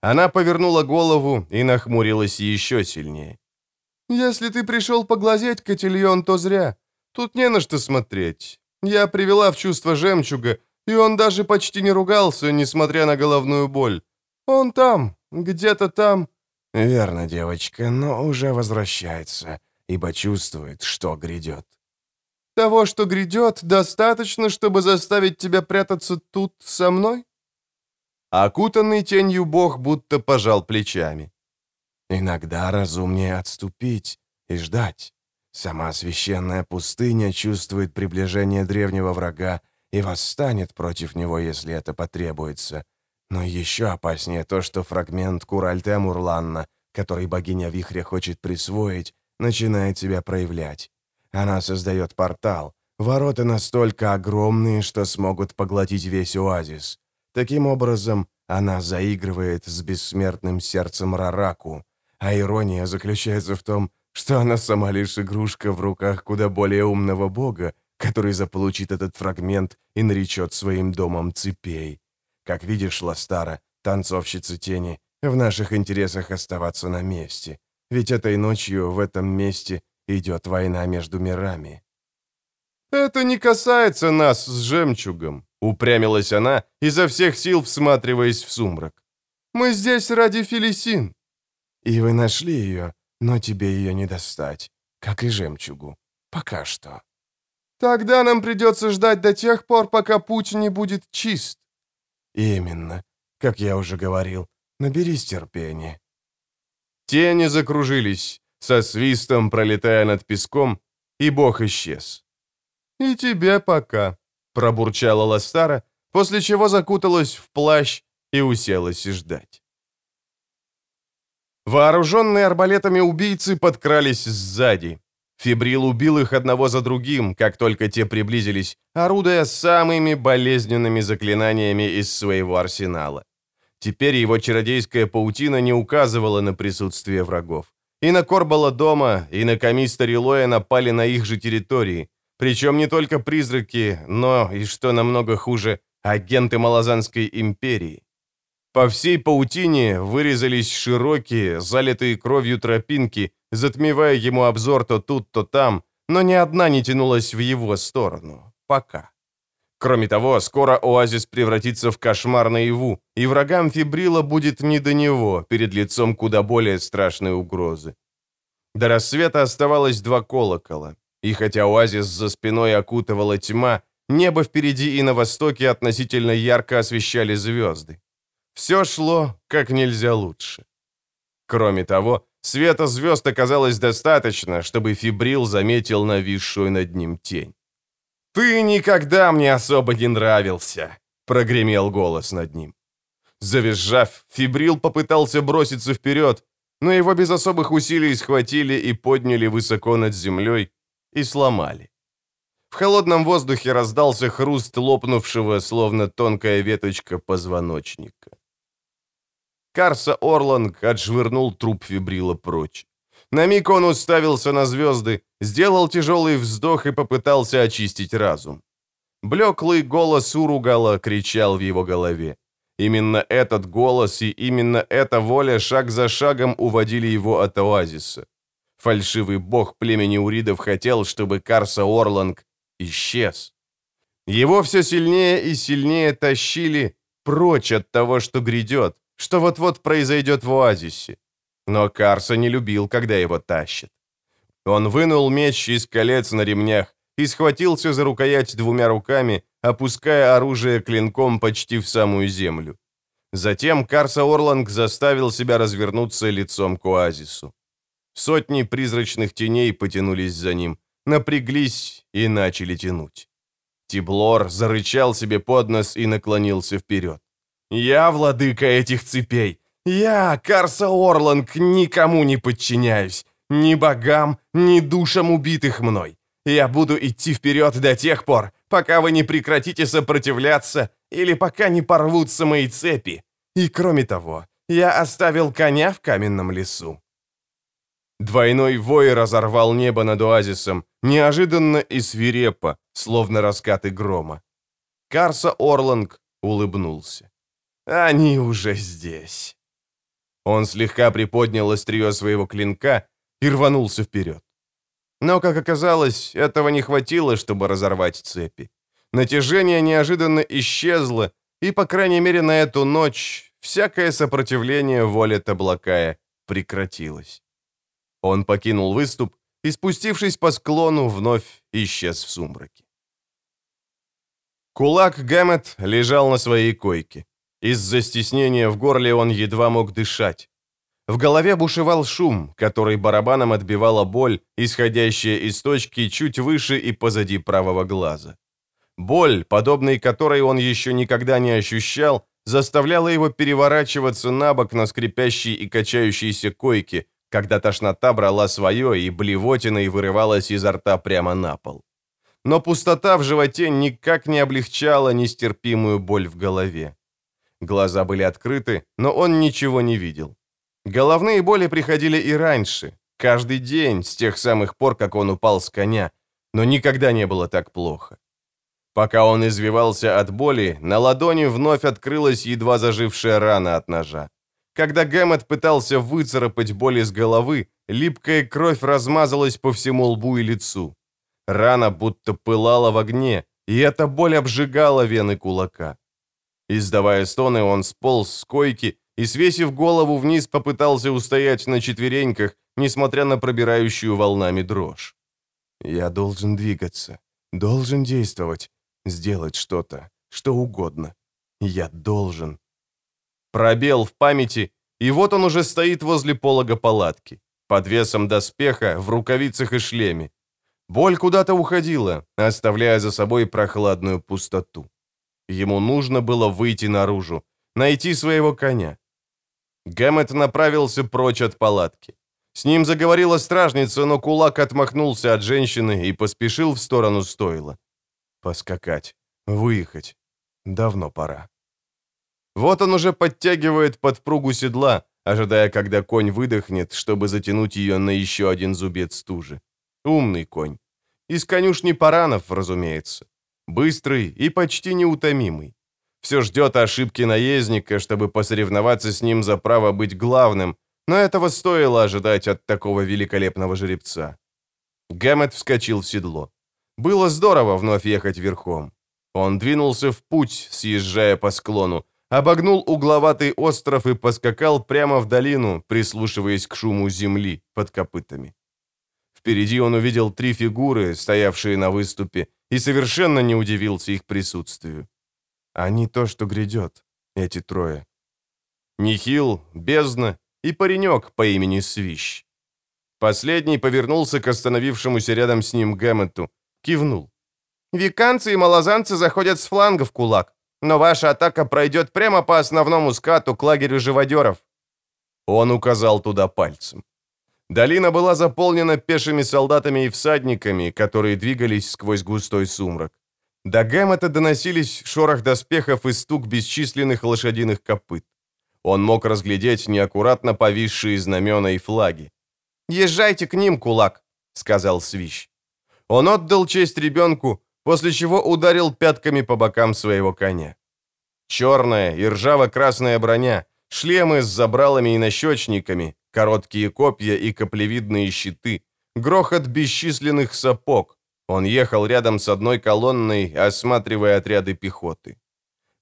Она повернула голову и нахмурилась еще сильнее. «Если ты пришел поглазеть, Котильон, то зря. Тут не на что смотреть. Я привела в чувство жемчуга, и он даже почти не ругался, несмотря на головную боль. Он там, где-то там». «Верно, девочка, но уже возвращается, ибо чувствует, что грядет». «Того, что грядет, достаточно, чтобы заставить тебя прятаться тут со мной?» Окутанный тенью бог будто пожал плечами. Иногда разумнее отступить и ждать. Сама священная пустыня чувствует приближение древнего врага и восстанет против него, если это потребуется. Но еще опаснее то, что фрагмент Куральте Мурланна, который богиня Вихря хочет присвоить, начинает себя проявлять. Она создает портал. Ворота настолько огромные, что смогут поглотить весь оазис. Таким образом, она заигрывает с бессмертным сердцем Рараку, а ирония заключается в том, что она сама лишь игрушка в руках куда более умного бога, который заполучит этот фрагмент и наречет своим домом цепей. Как видишь, Ластара, танцовщица тени, в наших интересах оставаться на месте. Ведь этой ночью в этом месте идет война между мирами. «Это не касается нас с жемчугом», — упрямилась она, изо всех сил всматриваясь в сумрак. «Мы здесь ради Фелисин. И вы нашли ее, но тебе ее не достать, как и жемчугу. Пока что. Тогда нам придется ждать до тех пор, пока путь не будет чист. Именно. Как я уже говорил, наберись терпения. Тени закружились, со свистом пролетая над песком, и бог исчез. «И тебе пока», — пробурчала Ластара, после чего закуталась в плащ и уселась ждать. Вооруженные арбалетами убийцы подкрались сзади. Фибрил убил их одного за другим, как только те приблизились, орудуя самыми болезненными заклинаниями из своего арсенала. Теперь его чародейская паутина не указывала на присутствие врагов. И на Корбала дома, и на Камиста Рилоя напали на их же территории. Причем не только призраки, но, и что намного хуже, агенты Малазанской империи. По всей паутине вырезались широкие, залитые кровью тропинки, затмевая ему обзор то тут, то там, но ни одна не тянулась в его сторону. Пока. Кроме того, скоро оазис превратится в кошмар наяву, и врагам Фибрила будет не до него перед лицом куда более страшной угрозы. До рассвета оставалось два колокола, и хотя оазис за спиной окутывала тьма, небо впереди и на востоке относительно ярко освещали звезды. Все шло как нельзя лучше. Кроме того, света звезд оказалось достаточно, чтобы Фибрил заметил нависшую над ним тень. «Ты никогда мне особо не нравился», — прогремел голос над ним. Завизжав, Фибрил попытался броситься вперед, но его без особых усилий схватили и подняли высоко над землей, и сломали. В холодном воздухе раздался хруст лопнувшего, словно тонкая веточка позвоночника. Карса Орланг отшвырнул труп фибрила прочь. На миг он уставился на звезды, сделал тяжелый вздох и попытался очистить разум. Блеклый голос Уругала кричал в его голове. Именно этот голос и именно эта воля шаг за шагом уводили его от оазиса. Фальшивый бог племени Уридов хотел, чтобы Карса Орланг исчез. Его все сильнее и сильнее тащили прочь от того, что грядет, что вот-вот произойдет в оазисе. Но Карса не любил, когда его тащат. Он вынул меч из колец на ремнях и схватился за рукоять двумя руками, опуская оружие клинком почти в самую землю. Затем Карса Орланг заставил себя развернуться лицом к оазису. Сотни призрачных теней потянулись за ним, напряглись и начали тянуть. Тиблор зарычал себе под нос и наклонился вперед. «Я владыка этих цепей! Я, Карса Орланг, никому не подчиняюсь! Ни богам, ни душам убитых мной! Я буду идти вперед до тех пор, пока вы не прекратите сопротивляться или пока не порвутся мои цепи. И кроме того, я оставил коня в каменном лесу. Двойной вой разорвал небо над оазисом, неожиданно и свирепо, словно раскаты грома. Карса Орланг улыбнулся. «Они уже здесь». Он слегка приподнял острие своего клинка и рванулся вперед. Но, как оказалось, этого не хватило, чтобы разорвать цепи. Натяжение неожиданно исчезло, и, по крайней мере, на эту ночь всякое сопротивление воле Таблакая прекратилось. Он покинул выступ и, спустившись по склону, вновь исчез в сумраке. Кулак Гэммет лежал на своей койке. Из-за стеснения в горле он едва мог дышать. В голове бушевал шум, который барабаном отбивала боль, исходящая из точки чуть выше и позади правого глаза. Боль, подобной которой он еще никогда не ощущал, заставляла его переворачиваться на бок на скрипящей и качающейся койке, когда тошнота брала свое и блевотиной вырывалась изо рта прямо на пол. Но пустота в животе никак не облегчала нестерпимую боль в голове. Глаза были открыты, но он ничего не видел. Головные боли приходили и раньше, каждый день, с тех самых пор, как он упал с коня, но никогда не было так плохо. Пока он извивался от боли, на ладони вновь открылась едва зажившая рана от ножа. Когда Гэммет пытался выцарапать боль из головы, липкая кровь размазалась по всему лбу и лицу. Рана будто пылала в огне, и эта боль обжигала вены кулака. Издавая стоны, он сполз с койки и, свесив голову вниз, попытался устоять на четвереньках, несмотря на пробирающую волнами дрожь. «Я должен двигаться, должен действовать, сделать что-то, что угодно. Я должен...» Пробел в памяти, и вот он уже стоит возле полога палатки, под весом доспеха, в рукавицах и шлеме. Боль куда-то уходила, оставляя за собой прохладную пустоту. Ему нужно было выйти наружу, найти своего коня. Гэммет направился прочь от палатки. С ним заговорила стражница, но кулак отмахнулся от женщины и поспешил в сторону стойла. Поскакать, выехать. Давно пора. Вот он уже подтягивает подпругу седла, ожидая, когда конь выдохнет, чтобы затянуть ее на еще один зубец стужи. Умный конь. Из конюшни паранов, разумеется. Быстрый и почти неутомимый. Все ждет ошибки наездника, чтобы посоревноваться с ним за право быть главным, но этого стоило ожидать от такого великолепного жеребца. Гэммет вскочил в седло. Было здорово вновь ехать верхом. Он двинулся в путь, съезжая по склону, обогнул угловатый остров и поскакал прямо в долину, прислушиваясь к шуму земли под копытами. Впереди он увидел три фигуры, стоявшие на выступе, и совершенно не удивился их присутствию. Они то, что грядет, эти трое. Нихил, Бездна и паренек по имени Свищ. Последний повернулся к остановившемуся рядом с ним Гэммету, кивнул. «Виканцы и малозанцы заходят с фланга в кулак но ваша атака пройдет прямо по основному скату к лагерю живодеров». Он указал туда пальцем. Долина была заполнена пешими солдатами и всадниками, которые двигались сквозь густой сумрак. До Гэммета доносились шорох доспехов и стук бесчисленных лошадиных копыт. Он мог разглядеть неаккуратно повисшие знамена и флаги. «Езжайте к ним, кулак», — сказал Свищ. Он отдал честь ребенку, после чего ударил пятками по бокам своего коня. Черная и ржаво-красная броня, шлемы с забралами и нащечниками, короткие копья и каплевидные щиты, грохот бесчисленных сапог. Он ехал рядом с одной колонной, осматривая отряды пехоты.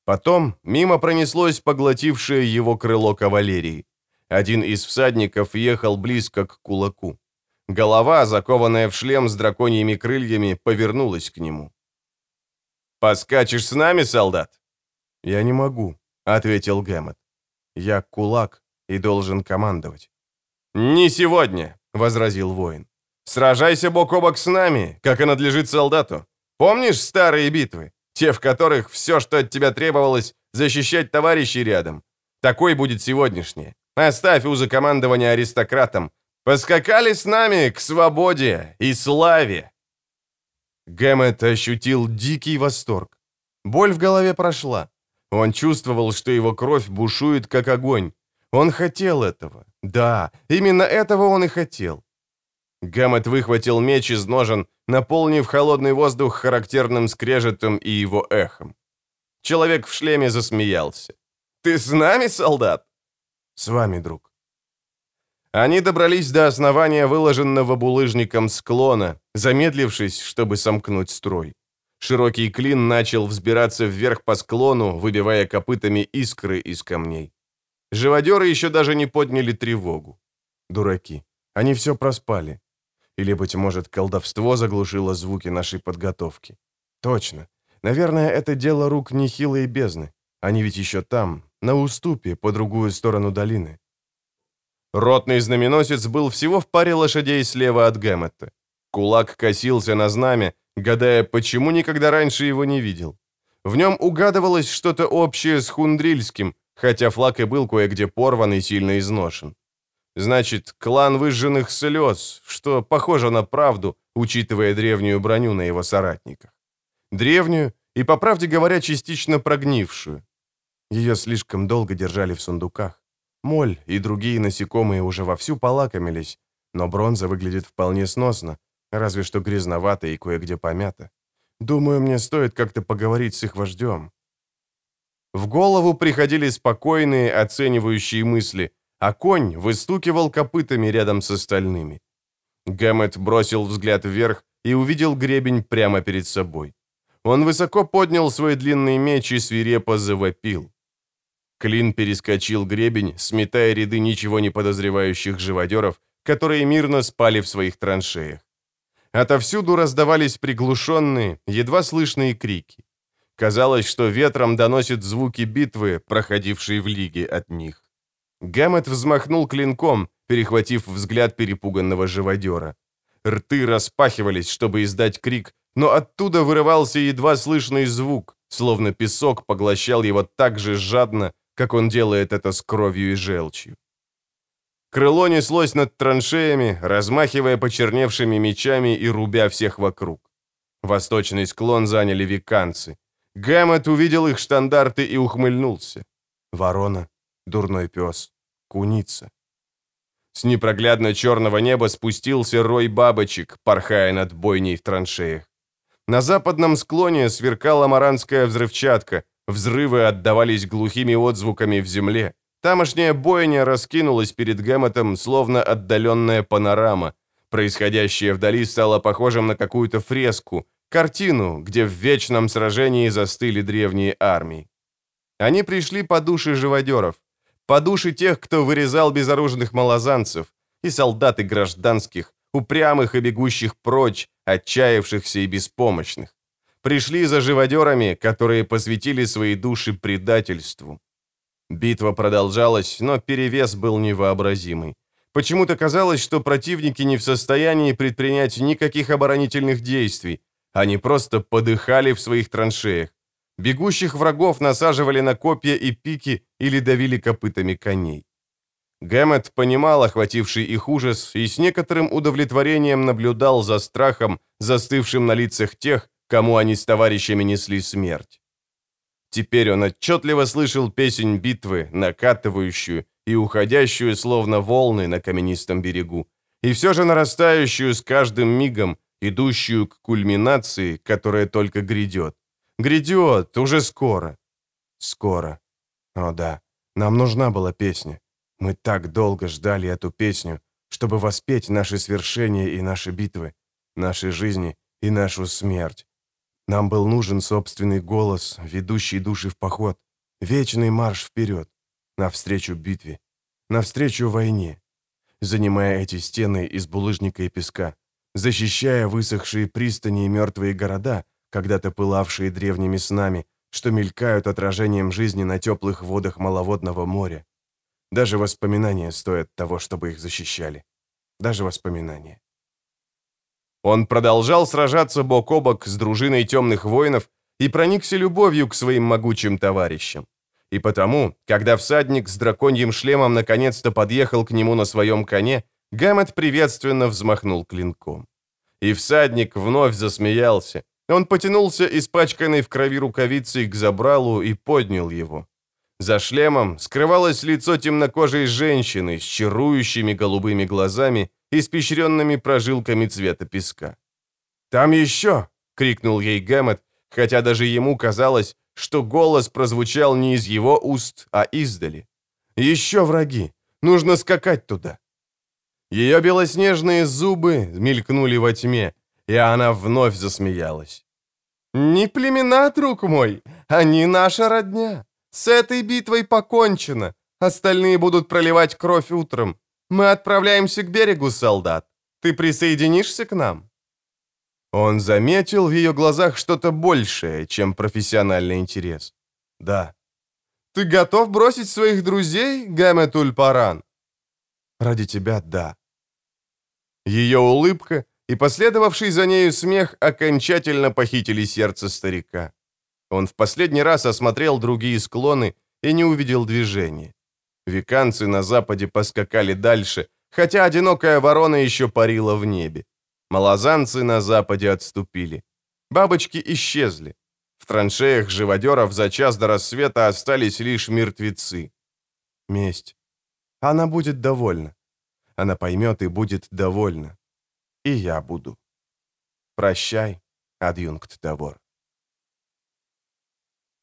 Потом мимо пронеслось поглотившее его крыло кавалерии. Один из всадников ехал близко к кулаку. Голова, закованная в шлем с драконьими крыльями, повернулась к нему. «Поскачешь с нами, солдат?» «Я не могу», — ответил Гэммет. «Я кулак и должен командовать». «Не сегодня», — возразил воин. «Сражайся бок о бок с нами, как и надлежит солдату. Помнишь старые битвы? Те, в которых все, что от тебя требовалось, защищать товарищей рядом. Такой будет сегодняшний. Оставь узы командования аристократам. Поскакали с нами к свободе и славе!» Гэммет ощутил дикий восторг. Боль в голове прошла. Он чувствовал, что его кровь бушует, как огонь. Он хотел этого. Да, именно этого он и хотел. Гэммет выхватил меч из ножен, наполнив холодный воздух характерным скрежетом и его эхом. Человек в шлеме засмеялся. «Ты с нами, солдат?» «С вами, друг». Они добрались до основания выложенного булыжником склона, замедлившись, чтобы сомкнуть строй. Широкий клин начал взбираться вверх по склону, выбивая копытами искры из камней. Живодеры еще даже не подняли тревогу. Дураки. Они все проспали. Или, быть может, колдовство заглушило звуки нашей подготовки. Точно. Наверное, это дело рук нехилой бездны. Они ведь еще там, на уступе, по другую сторону долины. Ротный знаменосец был всего в паре лошадей слева от Гэммета. Кулак косился на знамя, гадая, почему никогда раньше его не видел. В нем угадывалось что-то общее с хундрильским, хотя флаг и был кое-где порван и сильно изношен. Значит, клан выжженных слез, что похоже на правду, учитывая древнюю броню на его соратниках. Древнюю и, по правде говоря, частично прогнившую. Ее слишком долго держали в сундуках. Моль и другие насекомые уже вовсю полакомились, но бронза выглядит вполне сносно, разве что грязновато и кое-где помято. Думаю, мне стоит как-то поговорить с их вождем. В голову приходили спокойные, оценивающие мысли, а конь выстукивал копытами рядом с остальными. Гэммет бросил взгляд вверх и увидел гребень прямо перед собой. Он высоко поднял свой длинный меч и свирепо завопил. Клин перескочил гребень, сметая ряды ничего не подозревающих живодеров, которые мирно спали в своих траншеях. Отовсюду раздавались приглушенные, едва слышные крики. Казалось, что ветром доносят звуки битвы, проходившие в лиге от них. Гэммет взмахнул клинком, перехватив взгляд перепуганного живодера. Рты распахивались, чтобы издать крик, но оттуда вырывался едва слышный звук, словно песок поглощал его так же жадно, как он делает это с кровью и желчью. Крыло неслось над траншеями, размахивая почерневшими мечами и рубя всех вокруг. Восточный склон заняли виканцы. Гэммет увидел их штандарты и ухмыльнулся. Ворона, дурной пес, куница. С непроглядно черного неба спустился рой бабочек, порхая над бойней в траншеях. На западном склоне сверкала маранская взрывчатка, взрывы отдавались глухими отзвуками в земле. Тамошняя бойня раскинулась перед Гэмметом, словно отдаленная панорама. Происходящее вдали стало похожим на какую-то фреску, картину, где в вечном сражении застыли древние армии. Они пришли по душе живодеров, по душе тех, кто вырезал безоружных малозанцев, и солдат и гражданских, упрямых и бегущих прочь, отчаявшихся и беспомощных. Пришли за живодерами, которые посвятили свои души предательству. Битва продолжалась, но перевес был невообразимый. Почему-то казалось, что противники не в состоянии предпринять никаких оборонительных действий. Они просто подыхали в своих траншеях. Бегущих врагов насаживали на копья и пики или давили копытами коней. Гэммет понимал охвативший их ужас и с некоторым удовлетворением наблюдал за страхом, застывшим на лицах тех, кому они с товарищами несли смерть. Теперь он отчетливо слышал песнь битвы, накатывающую и уходящую, словно волны на каменистом берегу, и все же нарастающую с каждым мигом, идущую к кульминации, которая только грядет. Грядет, уже скоро. Скоро. О да, нам нужна была песня. Мы так долго ждали эту песню, чтобы воспеть наши свершения и наши битвы, наши жизни и нашу смерть. Нам был нужен собственный голос, ведущий души в поход, вечный марш вперед, навстречу битве, навстречу войне, занимая эти стены из булыжника и песка, защищая высохшие пристани и мертвые города, когда-то пылавшие древними снами, что мелькают отражением жизни на теплых водах маловодного моря. Даже воспоминания стоят того, чтобы их защищали. Даже воспоминания. Он продолжал сражаться бок о бок с дружиной темных воинов и проникся любовью к своим могучим товарищам. И потому, когда всадник с драконьим шлемом наконец-то подъехал к нему на своем коне, Гаммет приветственно взмахнул клинком. И всадник вновь засмеялся. Он потянулся испачканной в крови рукавицей к забралу и поднял его. За шлемом скрывалось лицо темнокожей женщины с чарующими голубыми глазами, испещренными прожилками цвета песка. «Там еще!» — крикнул ей Гэммет, хотя даже ему казалось, что голос прозвучал не из его уст, а издали. «Еще враги! Нужно скакать туда!» Ее белоснежные зубы мелькнули во тьме, и она вновь засмеялась. «Не племена, друг мой, они наша родня. С этой битвой покончено. Остальные будут проливать кровь утром. Мы отправляемся к берегу, солдат. Ты присоединишься к нам?» Он заметил в ее глазах что-то большее, чем профессиональный интерес. «Да». «Ты готов бросить своих друзей, Гэмет Ульпаран?» «Ради тебя, да». Ее улыбка и последовавший за нею смех окончательно похитили сердце старика. Он в последний раз осмотрел другие склоны и не увидел движения. Виканцы на западе поскакали дальше, хотя одинокая ворона еще парила в небе. Малозанцы на западе отступили. Бабочки исчезли. В траншеях живодеров за час до рассвета остались лишь мертвецы. Месть. Она будет довольна. Она поймет и будет довольна. И я буду. Прощай, адъюнкт Тавор.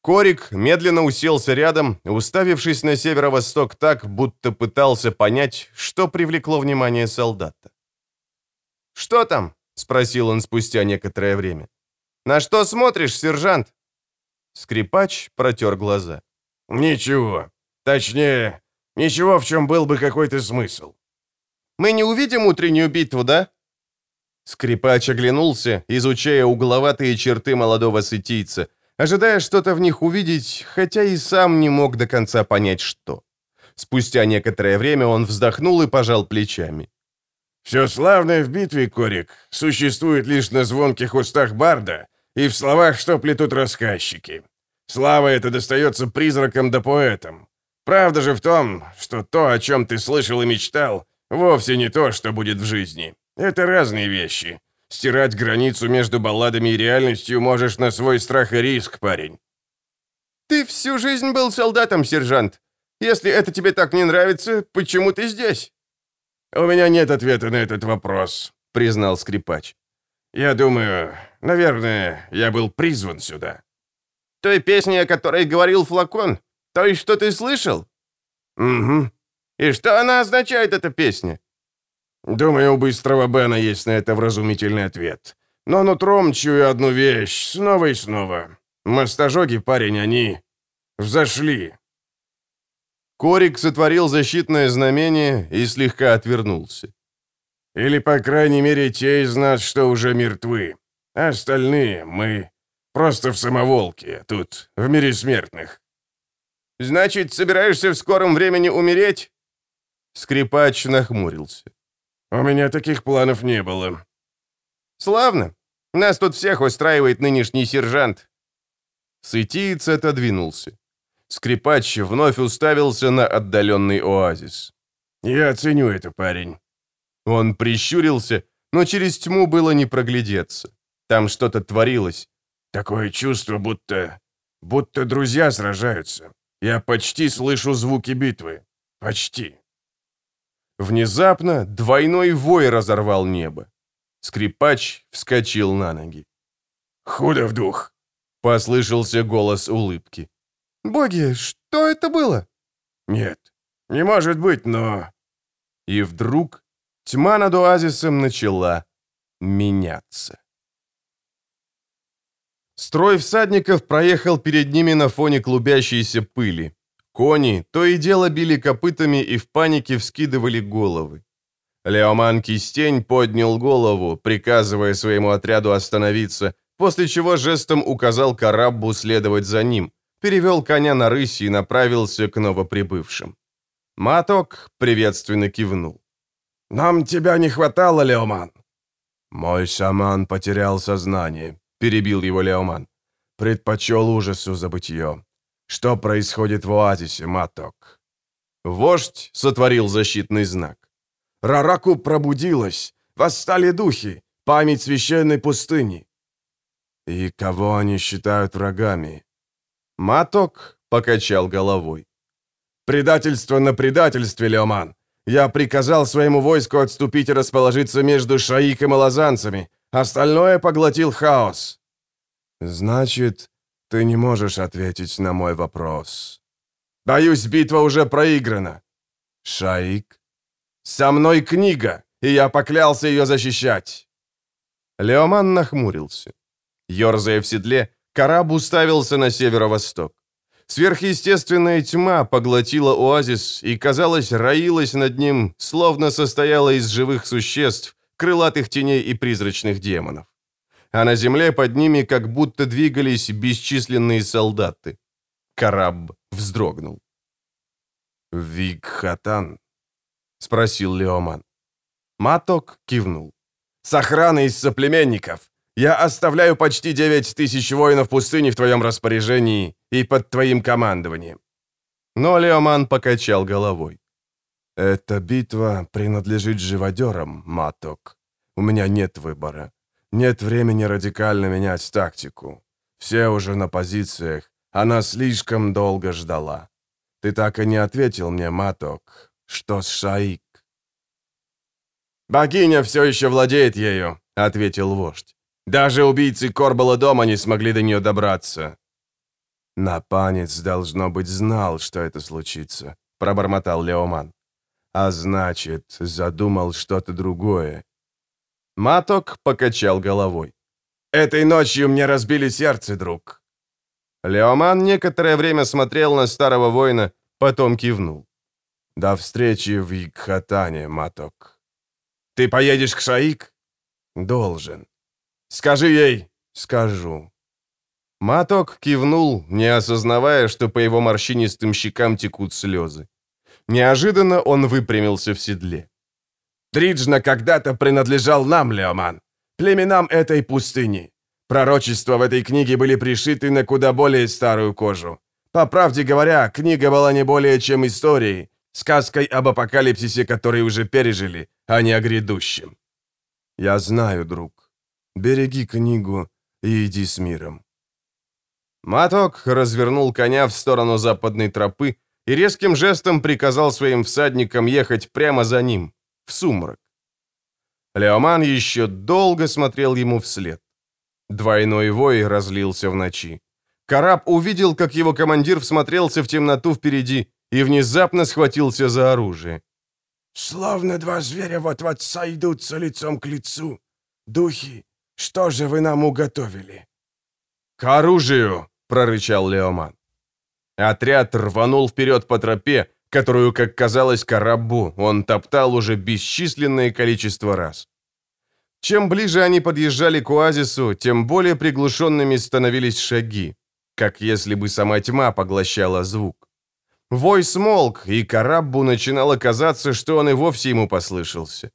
Корик медленно уселся рядом, уставившись на северо-восток так, будто пытался понять, что привлекло внимание солдата. «Что там?» — спросил он спустя некоторое время. «На что смотришь, сержант?» Скрипач протер глаза. «Ничего. Точнее, ничего, в чем был бы какой-то смысл». «Мы не увидим утреннюю битву, да?» Скрипач оглянулся, изучая угловатые черты молодого сытийца, ожидая что-то в них увидеть, хотя и сам не мог до конца понять, что. Спустя некоторое время он вздохнул и пожал плечами. «Все славное в битве, Корик, существует лишь на звонких устах Барда и в словах, что плетут рассказчики. Слава это достается призракам да поэтам. Правда же в том, что то, о чем ты слышал и мечтал, вовсе не то, что будет в жизни. Это разные вещи. Стирать границу между балладами и реальностью можешь на свой страх и риск, парень. Ты всю жизнь был солдатом, сержант. Если это тебе так не нравится, почему ты здесь? У меня нет ответа на этот вопрос, признал скрипач. Я думаю, наверное, я был призван сюда. Той песни, о которой говорил Флакон, той, что ты слышал? Угу. И что она означает, эта песня? Думаю, у быстрого Бена есть на это вразумительный ответ. Но нутром чую одну вещь снова и снова. Мостожоги, парень, они взошли. Корик сотворил защитное знамение и слегка отвернулся. Или, по крайней мере, те из нас, что уже мертвы. Остальные мы просто в самоволке, тут, в мире смертных. Значит, собираешься в скором времени умереть? Скрипач нахмурился. «У меня таких планов не было». «Славно. Нас тут всех устраивает нынешний сержант». Сытиец отодвинулся. Скрипач вновь уставился на отдаленный оазис. «Я ценю это, парень». Он прищурился, но через тьму было не проглядеться. Там что-то творилось. Такое чувство, будто... будто друзья сражаются. Я почти слышу звуки битвы. Почти. Внезапно двойной вой разорвал небо. Скрипач вскочил на ноги. «Худо в дух!» — послышался голос улыбки. «Боги, что это было?» «Нет, не может быть, но...» И вдруг тьма над оазисом начала меняться. Строй всадников проехал перед ними на фоне клубящейся пыли. Кони то и дело били копытами и в панике вскидывали головы. Леоман Кистень поднял голову, приказывая своему отряду остановиться, после чего жестом указал Караббу следовать за ним, перевел коня на рысь и направился к новоприбывшим. Маток приветственно кивнул. «Нам тебя не хватало, Леоман!» «Мой шаман потерял сознание», — перебил его Леоман. «Предпочел ужасу забытье. Что происходит в оазисе, Маток?» Вождь сотворил защитный знак. «Рараку пробудилась! Восстали духи! Память священной пустыни!» «И кого они считают врагами?» Маток покачал головой. «Предательство на предательстве, Леоман! Я приказал своему войску отступить и расположиться между шаиком и лазанцами. Остальное поглотил хаос». «Значит, ты не можешь ответить на мой вопрос». «Боюсь, битва уже проиграна». «Шаик?» «Со мной книга, и я поклялся ее защищать». Леоман нахмурился. Ёрзая в седле, Караб уставился на северо-восток. Сверхъестественная тьма поглотила оазис и, казалось, роилась над ним, словно состояла из живых существ, крылатых теней и призрачных демонов. А на земле под ними как будто двигались бесчисленные солдаты. Караб вздрогнул. «Вигхатан?» — спросил Леоман. Маток кивнул. «С охраной из соплеменников. Я оставляю почти девять тысяч воинов пустыни в твоем распоряжении и под твоим командованием». Но Леоман покачал головой. «Эта битва принадлежит живодерам, Маток. У меня нет выбора. Нет времени радикально менять тактику. Все уже на позициях. Она слишком долго ждала. Ты так и не ответил мне, Маток. Что с Шаик?» «Богиня все еще владеет ею», — ответил вождь. Даже убийцы Корбала дома не смогли до нее добраться». «Напанец, должно быть, знал, что это случится», — пробормотал Леоман. «А значит, задумал что-то другое». Маток покачал головой. «Этой ночью мне разбили сердце, друг». Леоман некоторое время смотрел на старого воина, потом кивнул. «До встречи в Икхатане, Маток». «Ты поедешь к Шаик?» «Должен». Скажи ей!» «Скажу». Маток кивнул, не осознавая, что по его морщинистым щекам текут слезы. Неожиданно он выпрямился в седле. «Триджна когда-то принадлежал нам, Леоман, племенам этой пустыни. Пророчества в этой книге были пришиты на куда более старую кожу. По правде говоря, книга была не более чем историей, сказкой об апокалипсисе, который уже пережили, а не о грядущем». «Я знаю, друг. Береги книгу и иди с миром». Маток развернул коня в сторону западной тропы и резким жестом приказал своим всадникам ехать прямо за ним, в сумрак. Леоман еще долго смотрел ему вслед. Двойной вой разлился в ночи. Караб увидел, как его командир всмотрелся в темноту впереди и внезапно схватился за оружие. «Словно два зверя вот-вот сойдутся лицом к лицу. Духи что же вы нам уготовили?» «К оружию!» — прорычал Леоман. Отряд рванул вперед по тропе, которую, как казалось Карабу, он топтал уже бесчисленное количество раз. Чем ближе они подъезжали к оазису, тем более приглушенными становились шаги, как если бы сама тьма поглощала звук. Вой смолк, и Караббу начинало казаться, что он и вовсе ему послышался.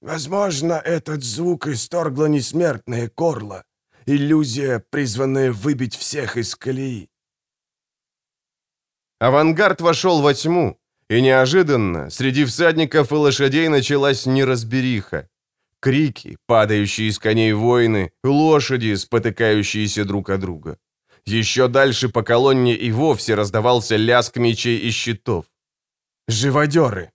Возможно, этот звук исторгло несмертное горло. Иллюзия, призванная выбить всех из колеи. Авангард вошел во тьму, И неожиданно среди всадников и лошадей началась неразбериха. Крики, падающие с коней воины, лошади, спотыкающиеся друг от друга. Еще дальше по колонне и вовсе раздавался лязг мечей и щитов. Живодеры!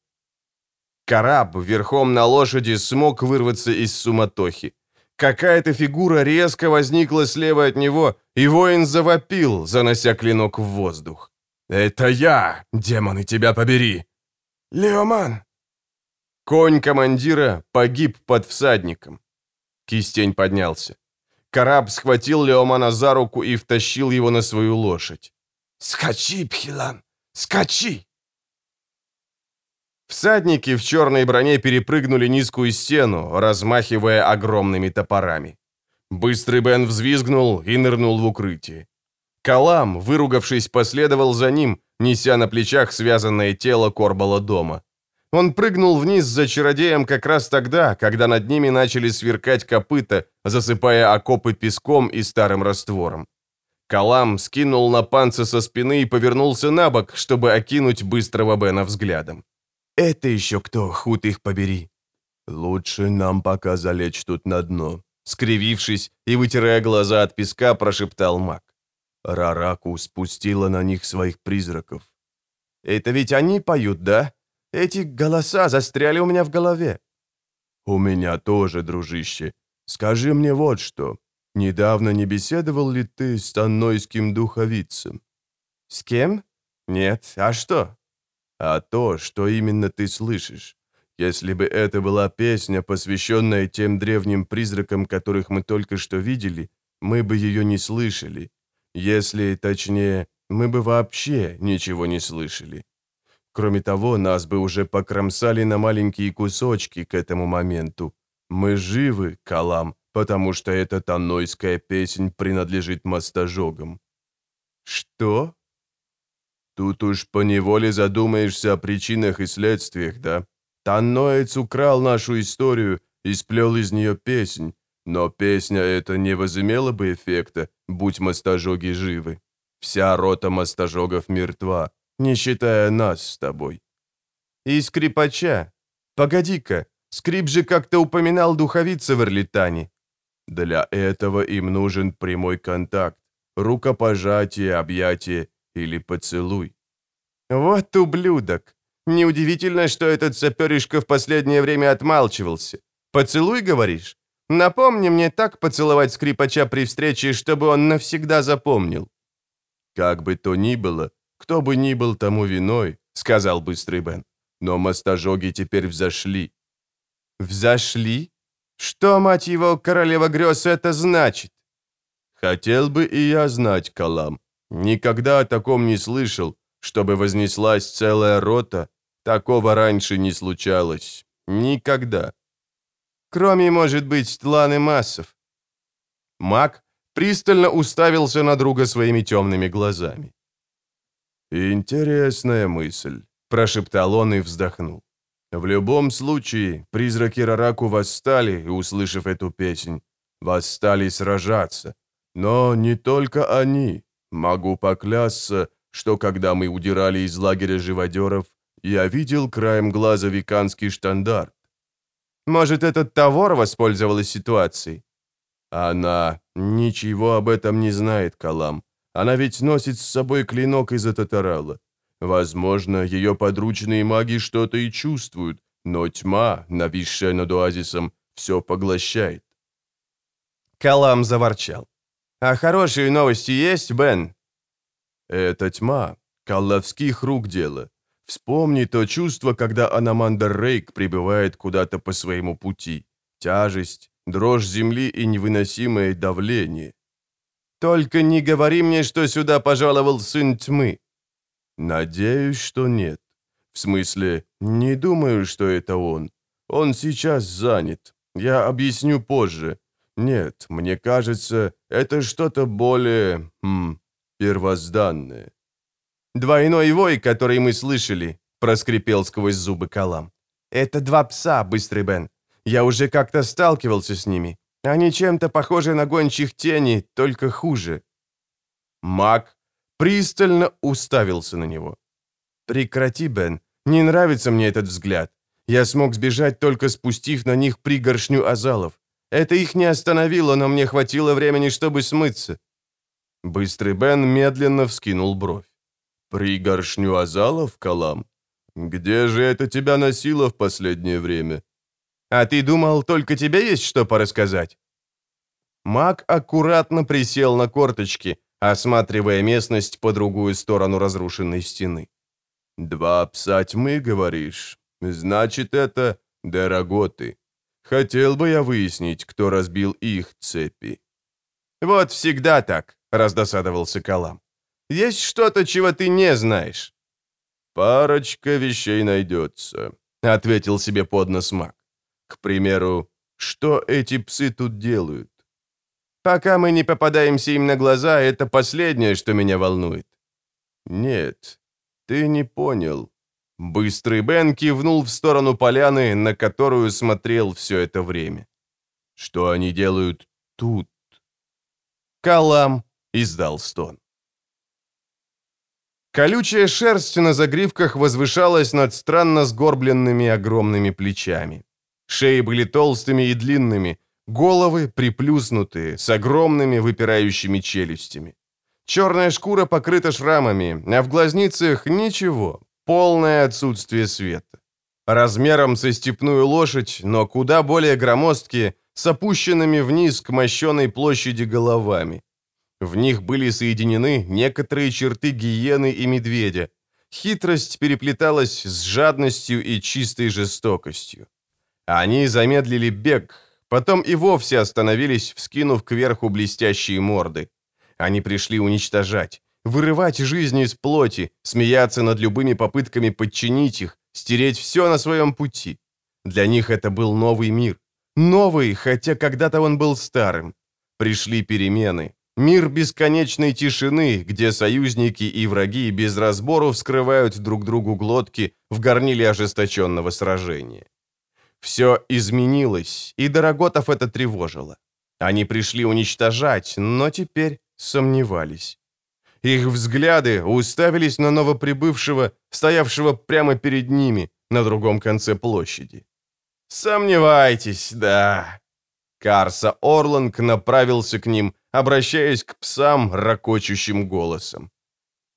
Караб верхом на лошади смог вырваться из суматохи. Какая-то фигура резко возникла слева от него, и воин завопил, занося клинок в воздух. «Это я, демоны, тебя побери!» «Леоман!» Конь командира погиб под всадником. Кистень поднялся. Караб схватил Леомана за руку и втащил его на свою лошадь. «Скачи, Пхилан! Скачи!» Всадники в черной броне перепрыгнули низкую стену, размахивая огромными топорами. Быстрый Бен взвизгнул и нырнул в укрытие. Калам, выругавшись, последовал за ним, неся на плечах связанное тело Корбала дома. Он прыгнул вниз за чародеем как раз тогда, когда над ними начали сверкать копыта, засыпая окопы песком и старым раствором. Калам скинул на панца со спины и повернулся на бок, чтобы окинуть быстрого Бена взглядом. «Это еще кто, худ их побери?» «Лучше нам пока залечь тут на дно», — скривившись и вытирая глаза от песка, прошептал маг. Рараку спустила на них своих призраков. «Это ведь они поют, да? Эти голоса застряли у меня в голове». «У меня тоже, дружище. Скажи мне вот что. Недавно не беседовал ли ты с таннойским духовицем?» «С кем? Нет. А что?» «А то, что именно ты слышишь. Если бы это была песня, посвященная тем древним призракам, которых мы только что видели, мы бы ее не слышали. Если, точнее, мы бы вообще ничего не слышали. Кроме того, нас бы уже покромсали на маленькие кусочки к этому моменту. Мы живы, Калам, потому что эта тонойская песнь принадлежит мастожогам. Что? Тут уж поневоле задумаешься о причинах и следствиях, да? Танноец украл нашу историю и сплел из нее песнь, но песня эта не возымела бы эффекта, будь мастожоги живы. Вся рота мастожогов мертва, не считая нас с тобой. И скрипача. Погоди-ка, скрип же как-то упоминал духовица в Эрлитане. Для этого им нужен прямой контакт, рукопожатие, объятие или поцелуй. Вот ублюдок. Неудивительно, что этот саперишка в последнее время отмалчивался. Поцелуй, говоришь? Напомни мне так поцеловать скрипача при встрече, чтобы он навсегда запомнил. Как бы то ни было, кто бы ни был тому виной, сказал быстрый Бен. Но мастожоги теперь взошли. Взошли? Что, мать его, королева грез, это значит? Хотел бы и я знать, Калам. Никогда о таком не слышал, чтобы вознеслась целая рота. Такого раньше не случалось. Никогда. Кроме, может быть, тланы массов. Маг пристально уставился на друга своими темными глазами. «Интересная мысль», — прошептал он и вздохнул. «В любом случае, призраки Рараку восстали, услышав эту песнь, восстали сражаться. Но не только они. Могу поклясться, что когда мы удирали из лагеря живодеров, я видел краем глаза веканский штандарт. Может, этот Тавор воспользовалась ситуацией? Она ничего об этом не знает, Калам. Она ведь носит с собой клинок из Ататарала. Возможно, ее подручные маги что-то и чувствуют, но тьма, нависшая над оазисом, все поглощает. Калам заворчал. «А хорошие новости есть, Бен?» «Это тьма. Колловских рук дело. Вспомни то чувство, когда Анамандер Рейк прибывает куда-то по своему пути. Тяжесть, дрожь земли и невыносимое давление. Только не говори мне, что сюда пожаловал сын тьмы. Надеюсь, что нет. В смысле, не думаю, что это он. Он сейчас занят. Я объясню позже. Нет, мне кажется, это что-то более... Хм, первозданное. «Двойной вой, который мы слышали», — проскрипел сквозь зубы Калам. «Это два пса, быстрый Бен. Я уже как-то сталкивался с ними. Они чем-то похожи на гончих тени, только хуже». Маг пристально уставился на него. «Прекрати, Бен. Не нравится мне этот взгляд. Я смог сбежать, только спустив на них пригоршню азалов. Это их не остановило, но мне хватило времени, чтобы смыться». Быстрый Бен медленно вскинул бровь. «Пригоршню азалов, Калам? Где же это тебя носило в последнее время?» «А ты думал, только тебе есть что порассказать?» Маг аккуратно присел на корточки, осматривая местность по другую сторону разрушенной стены. «Два пса тьмы, говоришь? Значит, это дороготы. Хотел бы я выяснить, кто разбил их цепи». «Вот всегда так», — раздосадовался Калам. «Есть что-то, чего ты не знаешь». «Парочка вещей найдется», — ответил себе под нос маг. «К примеру, что эти псы тут делают?» «Пока мы не попадаемся им на глаза, это последнее, что меня волнует». «Нет, ты не понял. Быстрый Бен кивнул в сторону поляны, на которую смотрел все это время. Что они делают тут? Калам издал стон. Колючая шерсть на загривках возвышалась над странно сгорбленными огромными плечами. Шеи были толстыми и длинными, головы приплюснутые, с огромными выпирающими челюстями. Черная шкура покрыта шрамами, а в глазницах ничего, полное отсутствие света. Размером со степную лошадь, но куда более громоздкие, с опущенными вниз к мощенной площади головами. В них были соединены некоторые черты гиены и медведя. Хитрость переплеталась с жадностью и чистой жестокостью. Они замедлили бег, потом и вовсе остановились, вскинув кверху блестящие морды. Они пришли уничтожать, вырывать жизнь из плоти, смеяться над любыми попытками подчинить их, стереть все на своем пути. Для них это был новый мир. Новый, хотя когда-то он был старым. Пришли перемены. Мир бесконечной тишины, где союзники и враги без разбору вскрывают друг другу глотки в горниле ожесточенного сражения. Все изменилось, и Дороготов это тревожило. Они пришли уничтожать, но теперь сомневались. Их взгляды уставились на новоприбывшего, стоявшего прямо перед ними, на другом конце площади. «Сомневайтесь, да». Карса Орланг направился к ним, обращаясь к псам ракочущим голосом.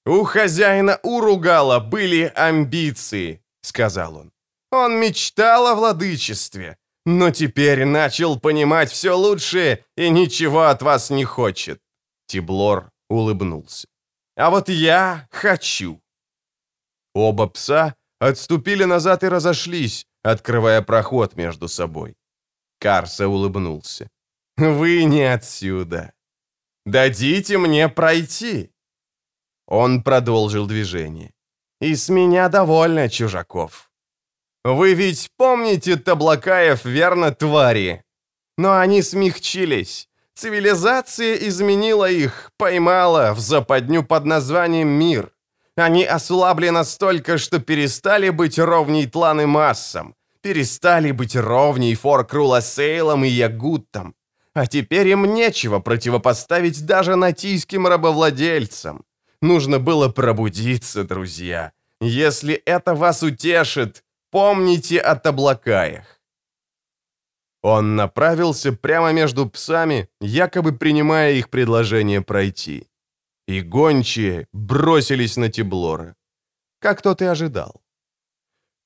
«У хозяина Уругала были амбиции», — сказал он. «Он мечтал о владычестве, но теперь начал понимать все лучшее и ничего от вас не хочет. Тиблор улыбнулся. «А вот я хочу!» Оба пса отступили назад и разошлись, открывая проход между собой. Карса улыбнулся. «Вы не отсюда. Дадите мне пройти!» Он продолжил движение. «И с меня довольно, чужаков. Вы ведь помните Таблакаев, верно, твари? Но они смягчились. Цивилизация изменила их, поймала в западню под названием «Мир». Они ослабли настолько, что перестали быть ровней Тлан Массам, перестали быть ровней Форкрула Сейлом и Ягуттам. А теперь им нечего противопоставить даже натийским рабовладельцам. Нужно было пробудиться, друзья. Если это вас утешит, помните о таблакаях. Он направился прямо между псами, якобы принимая их предложение пройти. И гончие бросились на Тиблора. Как тот и ожидал.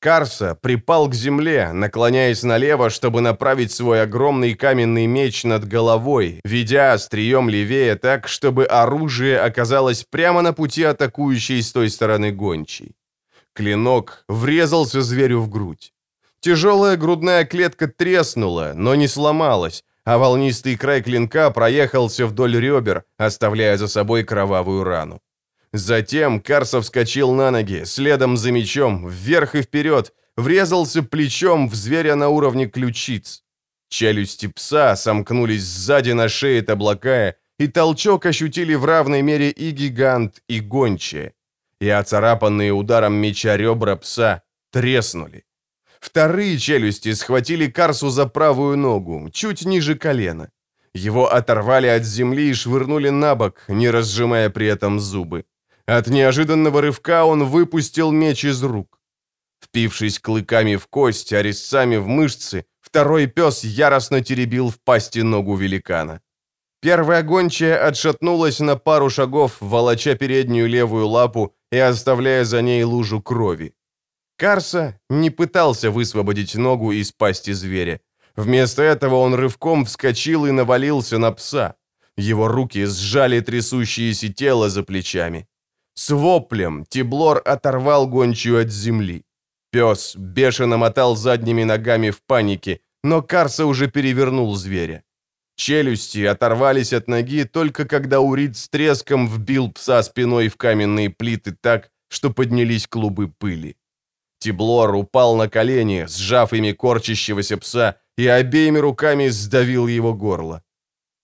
Карса припал к земле, наклоняясь налево, чтобы направить свой огромный каменный меч над головой, ведя острием левее так, чтобы оружие оказалось прямо на пути атакующей с той стороны гончей. Клинок врезался зверю в грудь. Тяжелая грудная клетка треснула, но не сломалась, а волнистый край клинка проехался вдоль ребер, оставляя за собой кровавую рану. Затем Карсов вскочил на ноги, следом за мечом, вверх и вперед, врезался плечом в зверя на уровне ключиц. Челюсти пса сомкнулись сзади на шее таблакая, и толчок ощутили в равной мере и гигант, и гончая. И оцарапанные ударом меча ребра пса треснули. Вторые челюсти схватили Карсу за правую ногу, чуть ниже колена. Его оторвали от земли и швырнули на бок, не разжимая при этом зубы. От неожиданного рывка он выпустил меч из рук. Впившись клыками в кость, а резцами в мышцы, второй пес яростно теребил в пасти ногу великана. Первая гончая отшатнулась на пару шагов, волоча переднюю левую лапу и оставляя за ней лужу крови. Карса не пытался высвободить ногу из пасти зверя. Вместо этого он рывком вскочил и навалился на пса. Его руки сжали трясущееся тело за плечами. С воплем Тиблор оторвал гончую от земли. Пес бешено мотал задними ногами в панике, но Карса уже перевернул зверя. Челюсти оторвались от ноги только когда Урид с треском вбил пса спиной в каменные плиты так, что поднялись клубы пыли. Тиблор упал на колени, сжав ими корчащегося пса, и обеими руками сдавил его горло.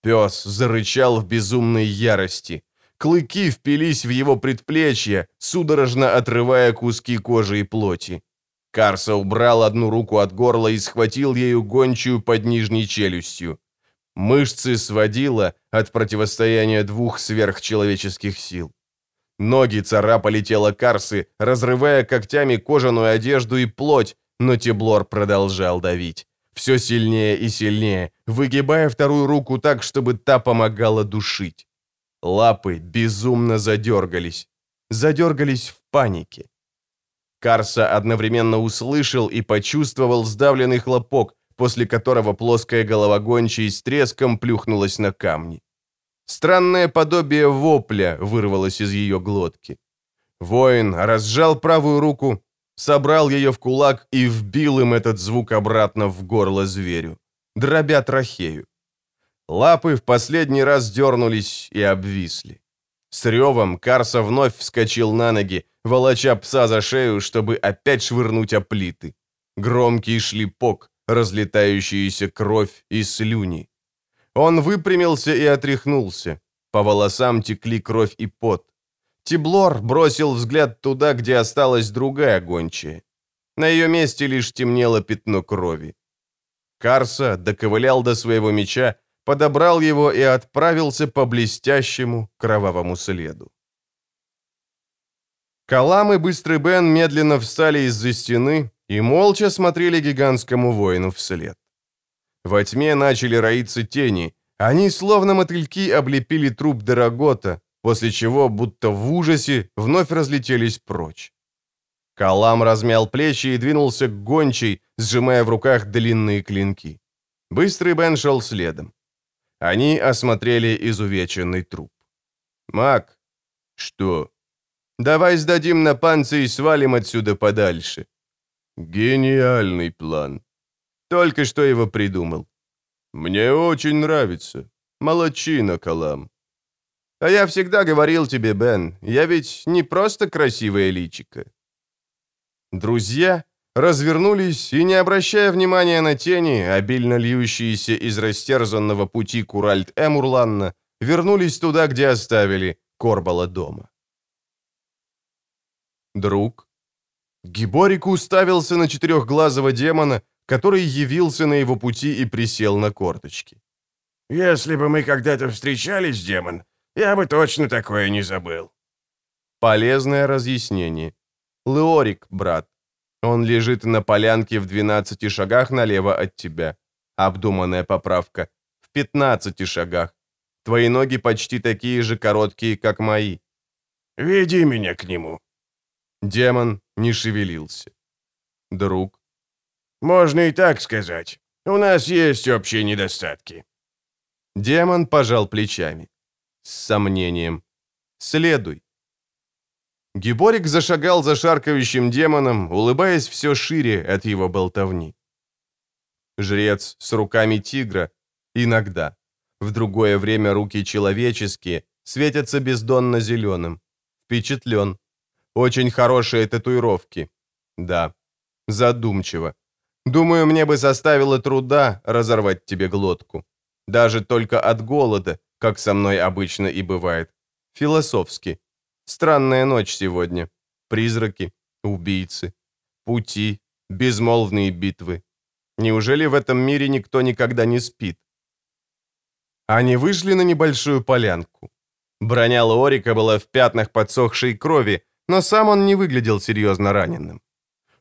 Пес зарычал в безумной ярости. Клыки впились в его предплечье, судорожно отрывая куски кожи и плоти. Карса убрал одну руку от горла и схватил ею гончую под нижней челюстью. Мышцы сводило от противостояния двух сверхчеловеческих сил. Ноги царапали тело Карсы, разрывая когтями кожаную одежду и плоть, но Теблор продолжал давить. Все сильнее и сильнее, выгибая вторую руку так, чтобы та помогала душить. Лапы безумно задергались. Задергались в панике. Карса одновременно услышал и почувствовал сдавленный хлопок, после которого плоская голова гончей с треском плюхнулась на камни. Странное подобие вопля вырвалось из ее глотки. Воин разжал правую руку, собрал ее в кулак и вбил им этот звук обратно в горло зверю, дробя трахею. Лапы в последний раз дернулись и обвисли. С ревом Карса вновь вскочил на ноги, волоча пса за шею, чтобы опять швырнуть о плиты. Громкий шлепок, разлетающаяся кровь и слюни. Он выпрямился и отряхнулся. По волосам текли кровь и пот. Тиблор бросил взгляд туда, где осталась другая гончая. На ее месте лишь темнело пятно крови. Карса доковылял до своего меча, подобрал его и отправился по блестящему кровавому следу. Калам и Быстрый Бен медленно встали из-за стены и молча смотрели гигантскому воину вслед. Во тьме начали роиться тени. Они, словно мотыльки, облепили труп Дорогота, после чего, будто в ужасе, вновь разлетелись прочь. Калам размял плечи и двинулся к гончей, сжимая в руках длинные клинки. Быстрый Бен шел следом. Они осмотрели изувеченный труп. «Мак, что? Давай сдадим на панцирь и свалим отсюда подальше». «Гениальный план», только что его придумал. Мне очень нравится. Молодчина, Калам. А я всегда говорил тебе, Бен, я ведь не просто красивое личико. Друзья развернулись и, не обращая внимания на тени, обильно льющиеся из растерзанного пути Куральт Эмурланна, вернулись туда, где оставили Корбала дома. Друг. Гиборик уставился на четырехглазого демона, который явился на его пути и присел на корточки. «Если бы мы когда-то встречались, демон, я бы точно такое не забыл». Полезное разъяснение. Леорик, брат. Он лежит на полянке в 12 шагах налево от тебя. Обдуманная поправка. В 15 шагах. Твои ноги почти такие же короткие, как мои. Веди меня к нему. Демон не шевелился. Друг. Можно и так сказать. У нас есть общие недостатки». Демон пожал плечами. С сомнением. «Следуй». Гиборик зашагал за шаркающим демоном, улыбаясь все шире от его болтовни. Жрец с руками тигра. Иногда. В другое время руки человеческие, светятся бездонно зеленым. Впечатлен. Очень хорошие татуировки. Да. Задумчиво. Думаю, мне бы составило труда разорвать тебе глотку. Даже только от голода, как со мной обычно и бывает. Философски. Странная ночь сегодня. Призраки, убийцы, пути, безмолвные битвы. Неужели в этом мире никто никогда не спит? Они вышли на небольшую полянку. Броня Лорика была в пятнах подсохшей крови, но сам он не выглядел серьезно раненым.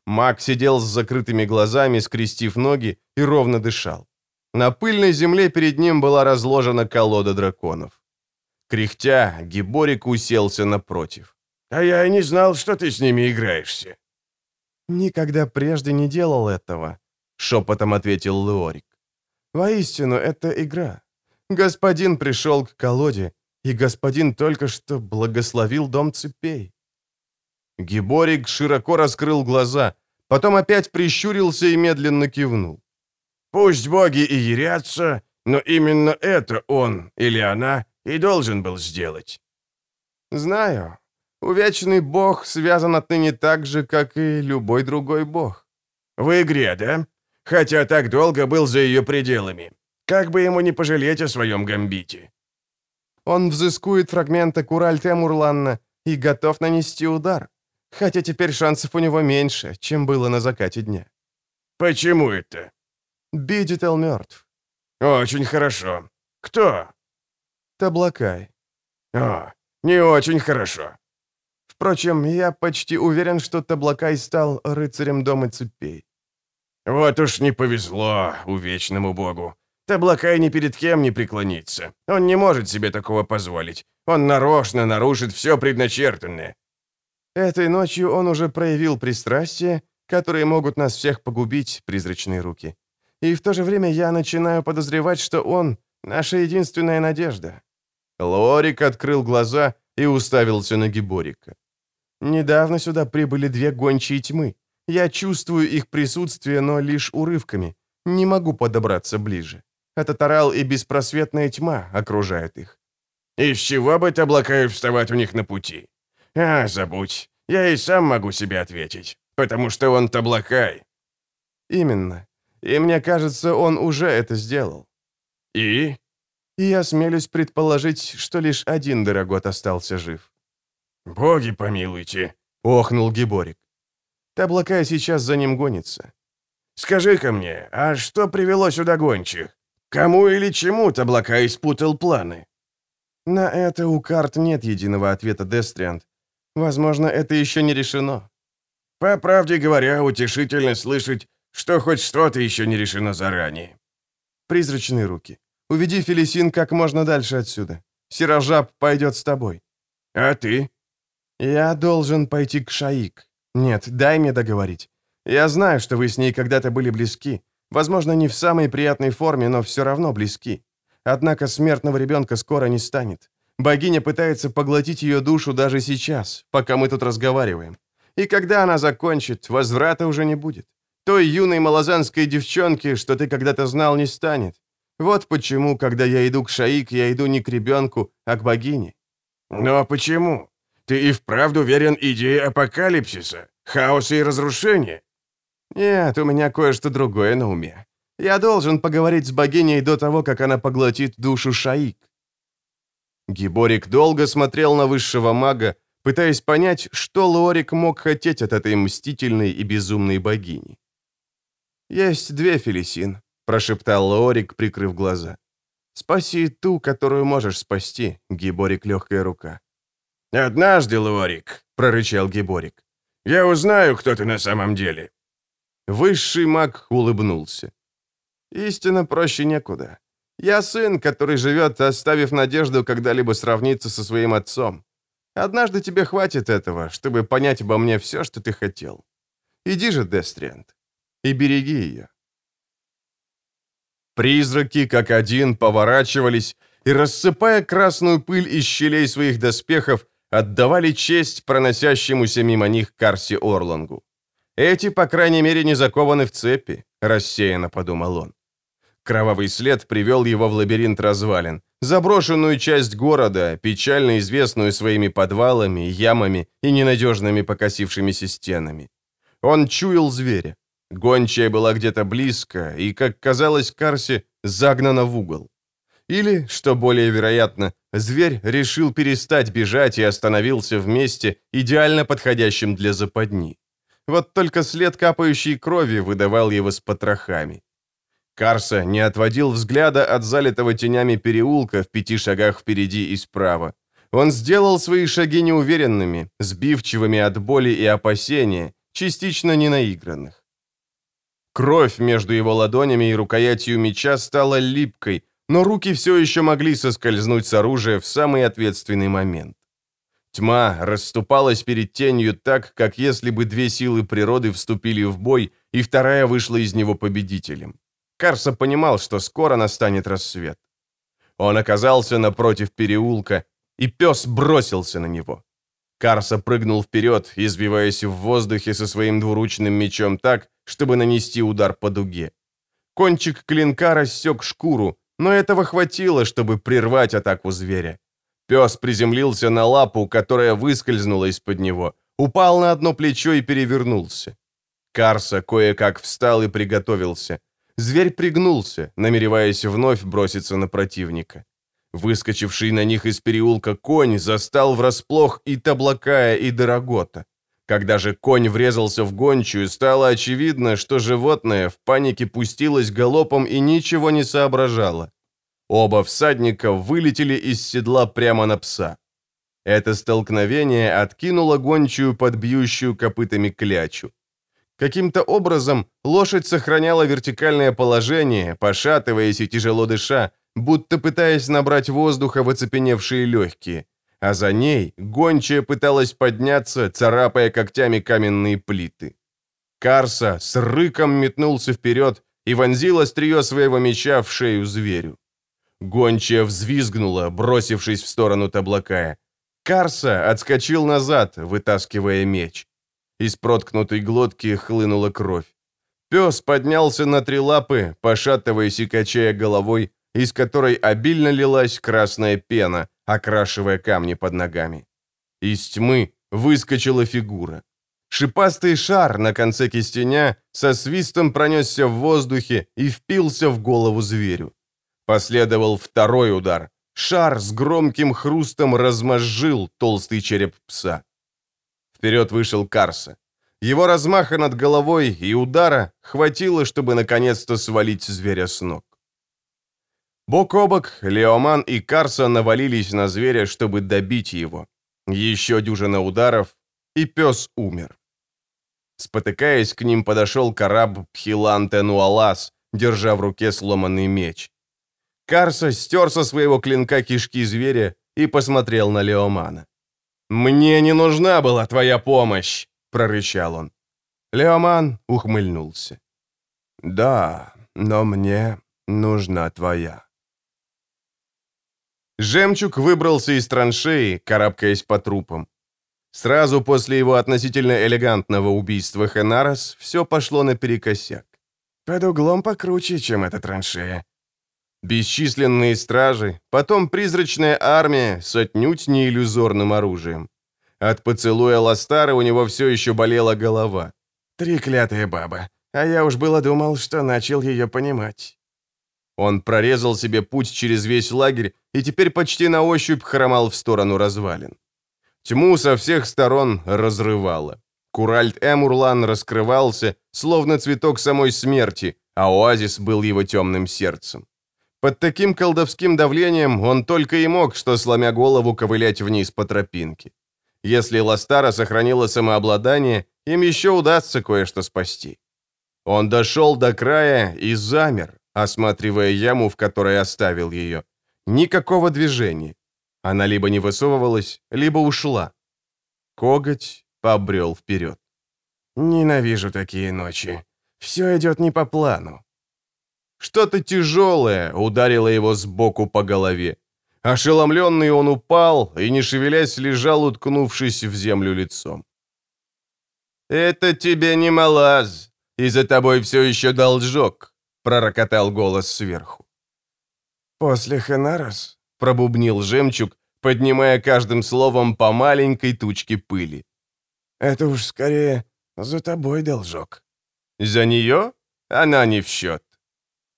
Маг сидел с закрытыми глазами, скрестив ноги и ровно дышал. На пыльной земле перед ним была разложена колода драконов. Кряхтя, Гиборик уселся напротив. «А я и не знал, что ты с ними играешься». «Никогда прежде не делал этого», — шепотом ответил Леорик. «Воистину, это игра. Господин пришел к колоде, и господин только что благословил дом цепей». Гиборик широко раскрыл глаза, потом опять прищурился и медленно кивнул. «Пусть боги и ярятся, но именно это он или она и должен был сделать». «Знаю. Увечный бог связан отныне так же, как и любой другой бог». «В игре, да? Хотя так долго был за ее пределами. Как бы ему не пожалеть о своем гамбите». Он взыскует фрагменты Кураль-Темурланна и готов нанести удар. Хотя теперь шансов у него меньше, чем было на закате дня. «Почему это?» Бидител мертв. «Очень хорошо. Кто?» Таблакай. «О, не очень хорошо». Впрочем, я почти уверен, что Таблакай стал рыцарем Дома Цепей. «Вот уж не повезло увечному богу. Таблакай ни перед кем не преклонится. Он не может себе такого позволить. Он нарочно нарушит все предначертанное. Этой ночью он уже проявил пристрастие, которые могут нас всех погубить, призрачные руки. И в то же время я начинаю подозревать, что он — наша единственная надежда». Лорик открыл глаза и уставился на Гиборика. «Недавно сюда прибыли две гончие тьмы. Я чувствую их присутствие, но лишь урывками. Не могу подобраться ближе. Этот орал и беспросветная тьма окружает их. Из чего бы Таблакаю вставать у них на пути? А, забудь. Я и сам могу себе ответить. Потому что он Таблакай. Именно. И мне кажется, он уже это сделал. И? И я смелюсь предположить, что лишь один Дорогот остался жив. «Боги помилуйте», — охнул Гиборик. Таблакай сейчас за ним гонится. «Скажи-ка мне, а что привело сюда гончих? Кому или чему Таблакай спутал планы?» На это у карт нет единого ответа, Дестриант. Возможно, это еще не решено. По правде говоря, утешительно слышать, что хоть что-то еще не решено заранее. Призрачные руки. Уведи Фелисин как можно дальше отсюда. Сирожаб пойдет с тобой. А ты? Я должен пойти к Шаик. Нет, дай мне договорить. Я знаю, что вы с ней когда-то были близки. Возможно, не в самой приятной форме, но все равно близки. Однако смертного ребенка скоро не станет. Богиня пытается поглотить ее душу даже сейчас, пока мы тут разговариваем. И когда она закончит, возврата уже не будет. Той юной малозанской девчонки, что ты когда-то знал, не станет. Вот почему, когда я иду к Шаик, я иду не к ребенку, а к богине. Но почему? Ты и вправду верен идее апокалипсиса, хаоса и разрушения? Нет, у меня кое-что другое на уме. Я должен поговорить с богиней до того, как она поглотит душу Шаик. Гиборик долго смотрел на высшего мага, пытаясь понять, что Лорик мог хотеть от этой мстительной и безумной богини. «Есть две, Фелисин», — прошептал Лорик, прикрыв глаза. «Спаси ту, которую можешь спасти, Гиборик легкая рука». «Однажды, Лорик», — прорычал Гиборик, — «я узнаю, кто ты на самом деле». Высший маг улыбнулся. «Истинно проще некуда. Я сын, который живет, оставив надежду когда-либо сравниться со своим отцом. Однажды тебе хватит этого, чтобы понять обо мне все, что ты хотел. Иди же, Дестриант, и береги ее». Призраки, как один, поворачивались и, рассыпая красную пыль из щелей своих доспехов, отдавали честь проносящемуся мимо них Карси Орлангу. Эти, по крайней мере, не закованы в цепи, рассеянно подумал он. Кровавый след привел его в лабиринт развалин, заброшенную часть города, печально известную своими подвалами, ямами и ненадежными покосившимися стенами. Он чуял зверя. Гончая была где-то близко и, как казалось Карси, загнана в угол. Или, что более вероятно, зверь решил перестать бежать и остановился в месте, идеально подходящем для западни. Вот только след капающей крови выдавал его с потрохами. Карса не отводил взгляда от залитого тенями переулка в пяти шагах впереди и справа. Он сделал свои шаги неуверенными, сбивчивыми от боли и опасения, частично ненаигранных. Кровь между его ладонями и рукоятью меча стала липкой, но руки все еще могли соскользнуть с оружия в самый ответственный момент. Тьма расступалась перед тенью так, как если бы две силы природы вступили в бой, и вторая вышла из него победителем. Карса понимал, что скоро настанет рассвет. Он оказался напротив переулка, и пес бросился на него. Карса прыгнул вперед, избиваясь в воздухе со своим двуручным мечом так, чтобы нанести удар по дуге. Кончик клинка рассек шкуру, но этого хватило, чтобы прервать атаку зверя. Пес приземлился на лапу, которая выскользнула из-под него, упал на одно плечо и перевернулся. Карса кое-как встал и приготовился. Зверь пригнулся, намереваясь вновь броситься на противника. Выскочивший на них из переулка конь застал врасплох и Таблакая, и Дорогота. Когда же конь врезался в гончую, стало очевидно, что животное в панике пустилось галопом и ничего не соображало. Оба всадника вылетели из седла прямо на пса. Это столкновение откинуло гончую под бьющую копытами клячу. Каким-то образом лошадь сохраняла вертикальное положение, пошатываясь и тяжело дыша, будто пытаясь набрать воздуха в оцепеневшие легкие. А за ней гончая пыталась подняться, царапая когтями каменные плиты. Карса с рыком метнулся вперед и вонзил острие своего меча в шею зверю. Гончая взвизгнула, бросившись в сторону Таблакая. Карса отскочил назад, вытаскивая меч. Из проткнутой глотки хлынула кровь. Пес поднялся на три лапы, пошатываясь и качая головой, из которой обильно лилась красная пена, окрашивая камни под ногами. Из тьмы выскочила фигура. Шипастый шар на конце кистеня со свистом пронесся в воздухе и впился в голову зверю. Последовал второй удар. Шар с громким хрустом размозжил толстый череп пса. Вперед вышел Карса. Его размаха над головой и удара хватило, чтобы наконец-то свалить зверя с ног. Бок о бок Леоман и Карса навалились на зверя, чтобы добить его. Еще дюжина ударов, и пес умер. Спотыкаясь, к ним подошел караб Пхилан Тенуалас, держа в руке сломанный меч. Карса стер со своего клинка кишки зверя и посмотрел на Леомана. «Мне не нужна была твоя помощь!» — прорычал он. Леоман ухмыльнулся. «Да, но мне нужна твоя». Жемчуг выбрался из траншеи, карабкаясь по трупам. Сразу после его относительно элегантного убийства Хенарас все пошло наперекосяк. «Под углом покруче, чем эта траншея», Бесчисленные стражи, потом призрачная армия с отнюдь не иллюзорным оружием. От поцелуя Ластара у него все еще болела голова. Треклятая баба. А я уж было думал, что начал ее понимать. Он прорезал себе путь через весь лагерь и теперь почти на ощупь хромал в сторону развалин. Тьму со всех сторон разрывало. Куральт Эмурлан раскрывался, словно цветок самой смерти, а оазис был его темным сердцем. Под таким колдовским давлением он только и мог, что сломя голову, ковылять вниз по тропинке. Если Ластара сохранила самообладание, им еще удастся кое-что спасти. Он дошел до края и замер, осматривая яму, в которой оставил ее. Никакого движения. Она либо не высовывалась, либо ушла. Коготь побрел вперед. «Ненавижу такие ночи. Все идет не по плану. Что-то тяжелое ударило его сбоку по голове. Ошеломленный он упал и, не шевелясь, лежал, уткнувшись в землю лицом. «Это тебе не малаз, и за тобой все еще должок», — пророкотал голос сверху. «После Хенарос?» — пробубнил жемчуг, поднимая каждым словом по маленькой тучке пыли. «Это уж скорее за тобой должок». «За нее? Она не в счет.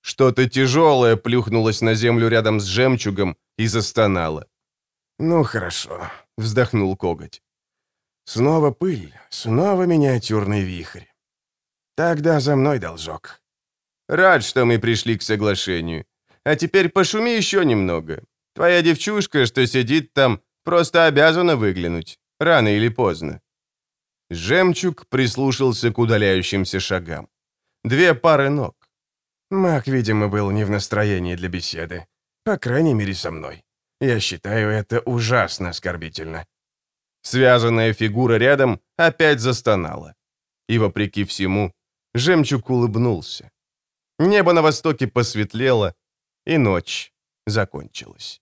Что-то тяжелое плюхнулось на землю рядом с жемчугом и застонало. «Ну, хорошо», — вздохнул коготь. «Снова пыль, снова миниатюрный вихрь. Тогда за мной должок». «Рад, что мы пришли к соглашению. А теперь пошуми еще немного. Твоя девчушка, что сидит там, просто обязана выглянуть, рано или поздно». Жемчуг прислушался к удаляющимся шагам. Две пары ног. Маг, видимо, был не в настроении для беседы. По крайней мере, со мной. Я считаю это ужасно оскорбительно. Связанная фигура рядом опять застонала. И, вопреки всему, жемчуг улыбнулся. Небо на востоке посветлело, и ночь закончилась.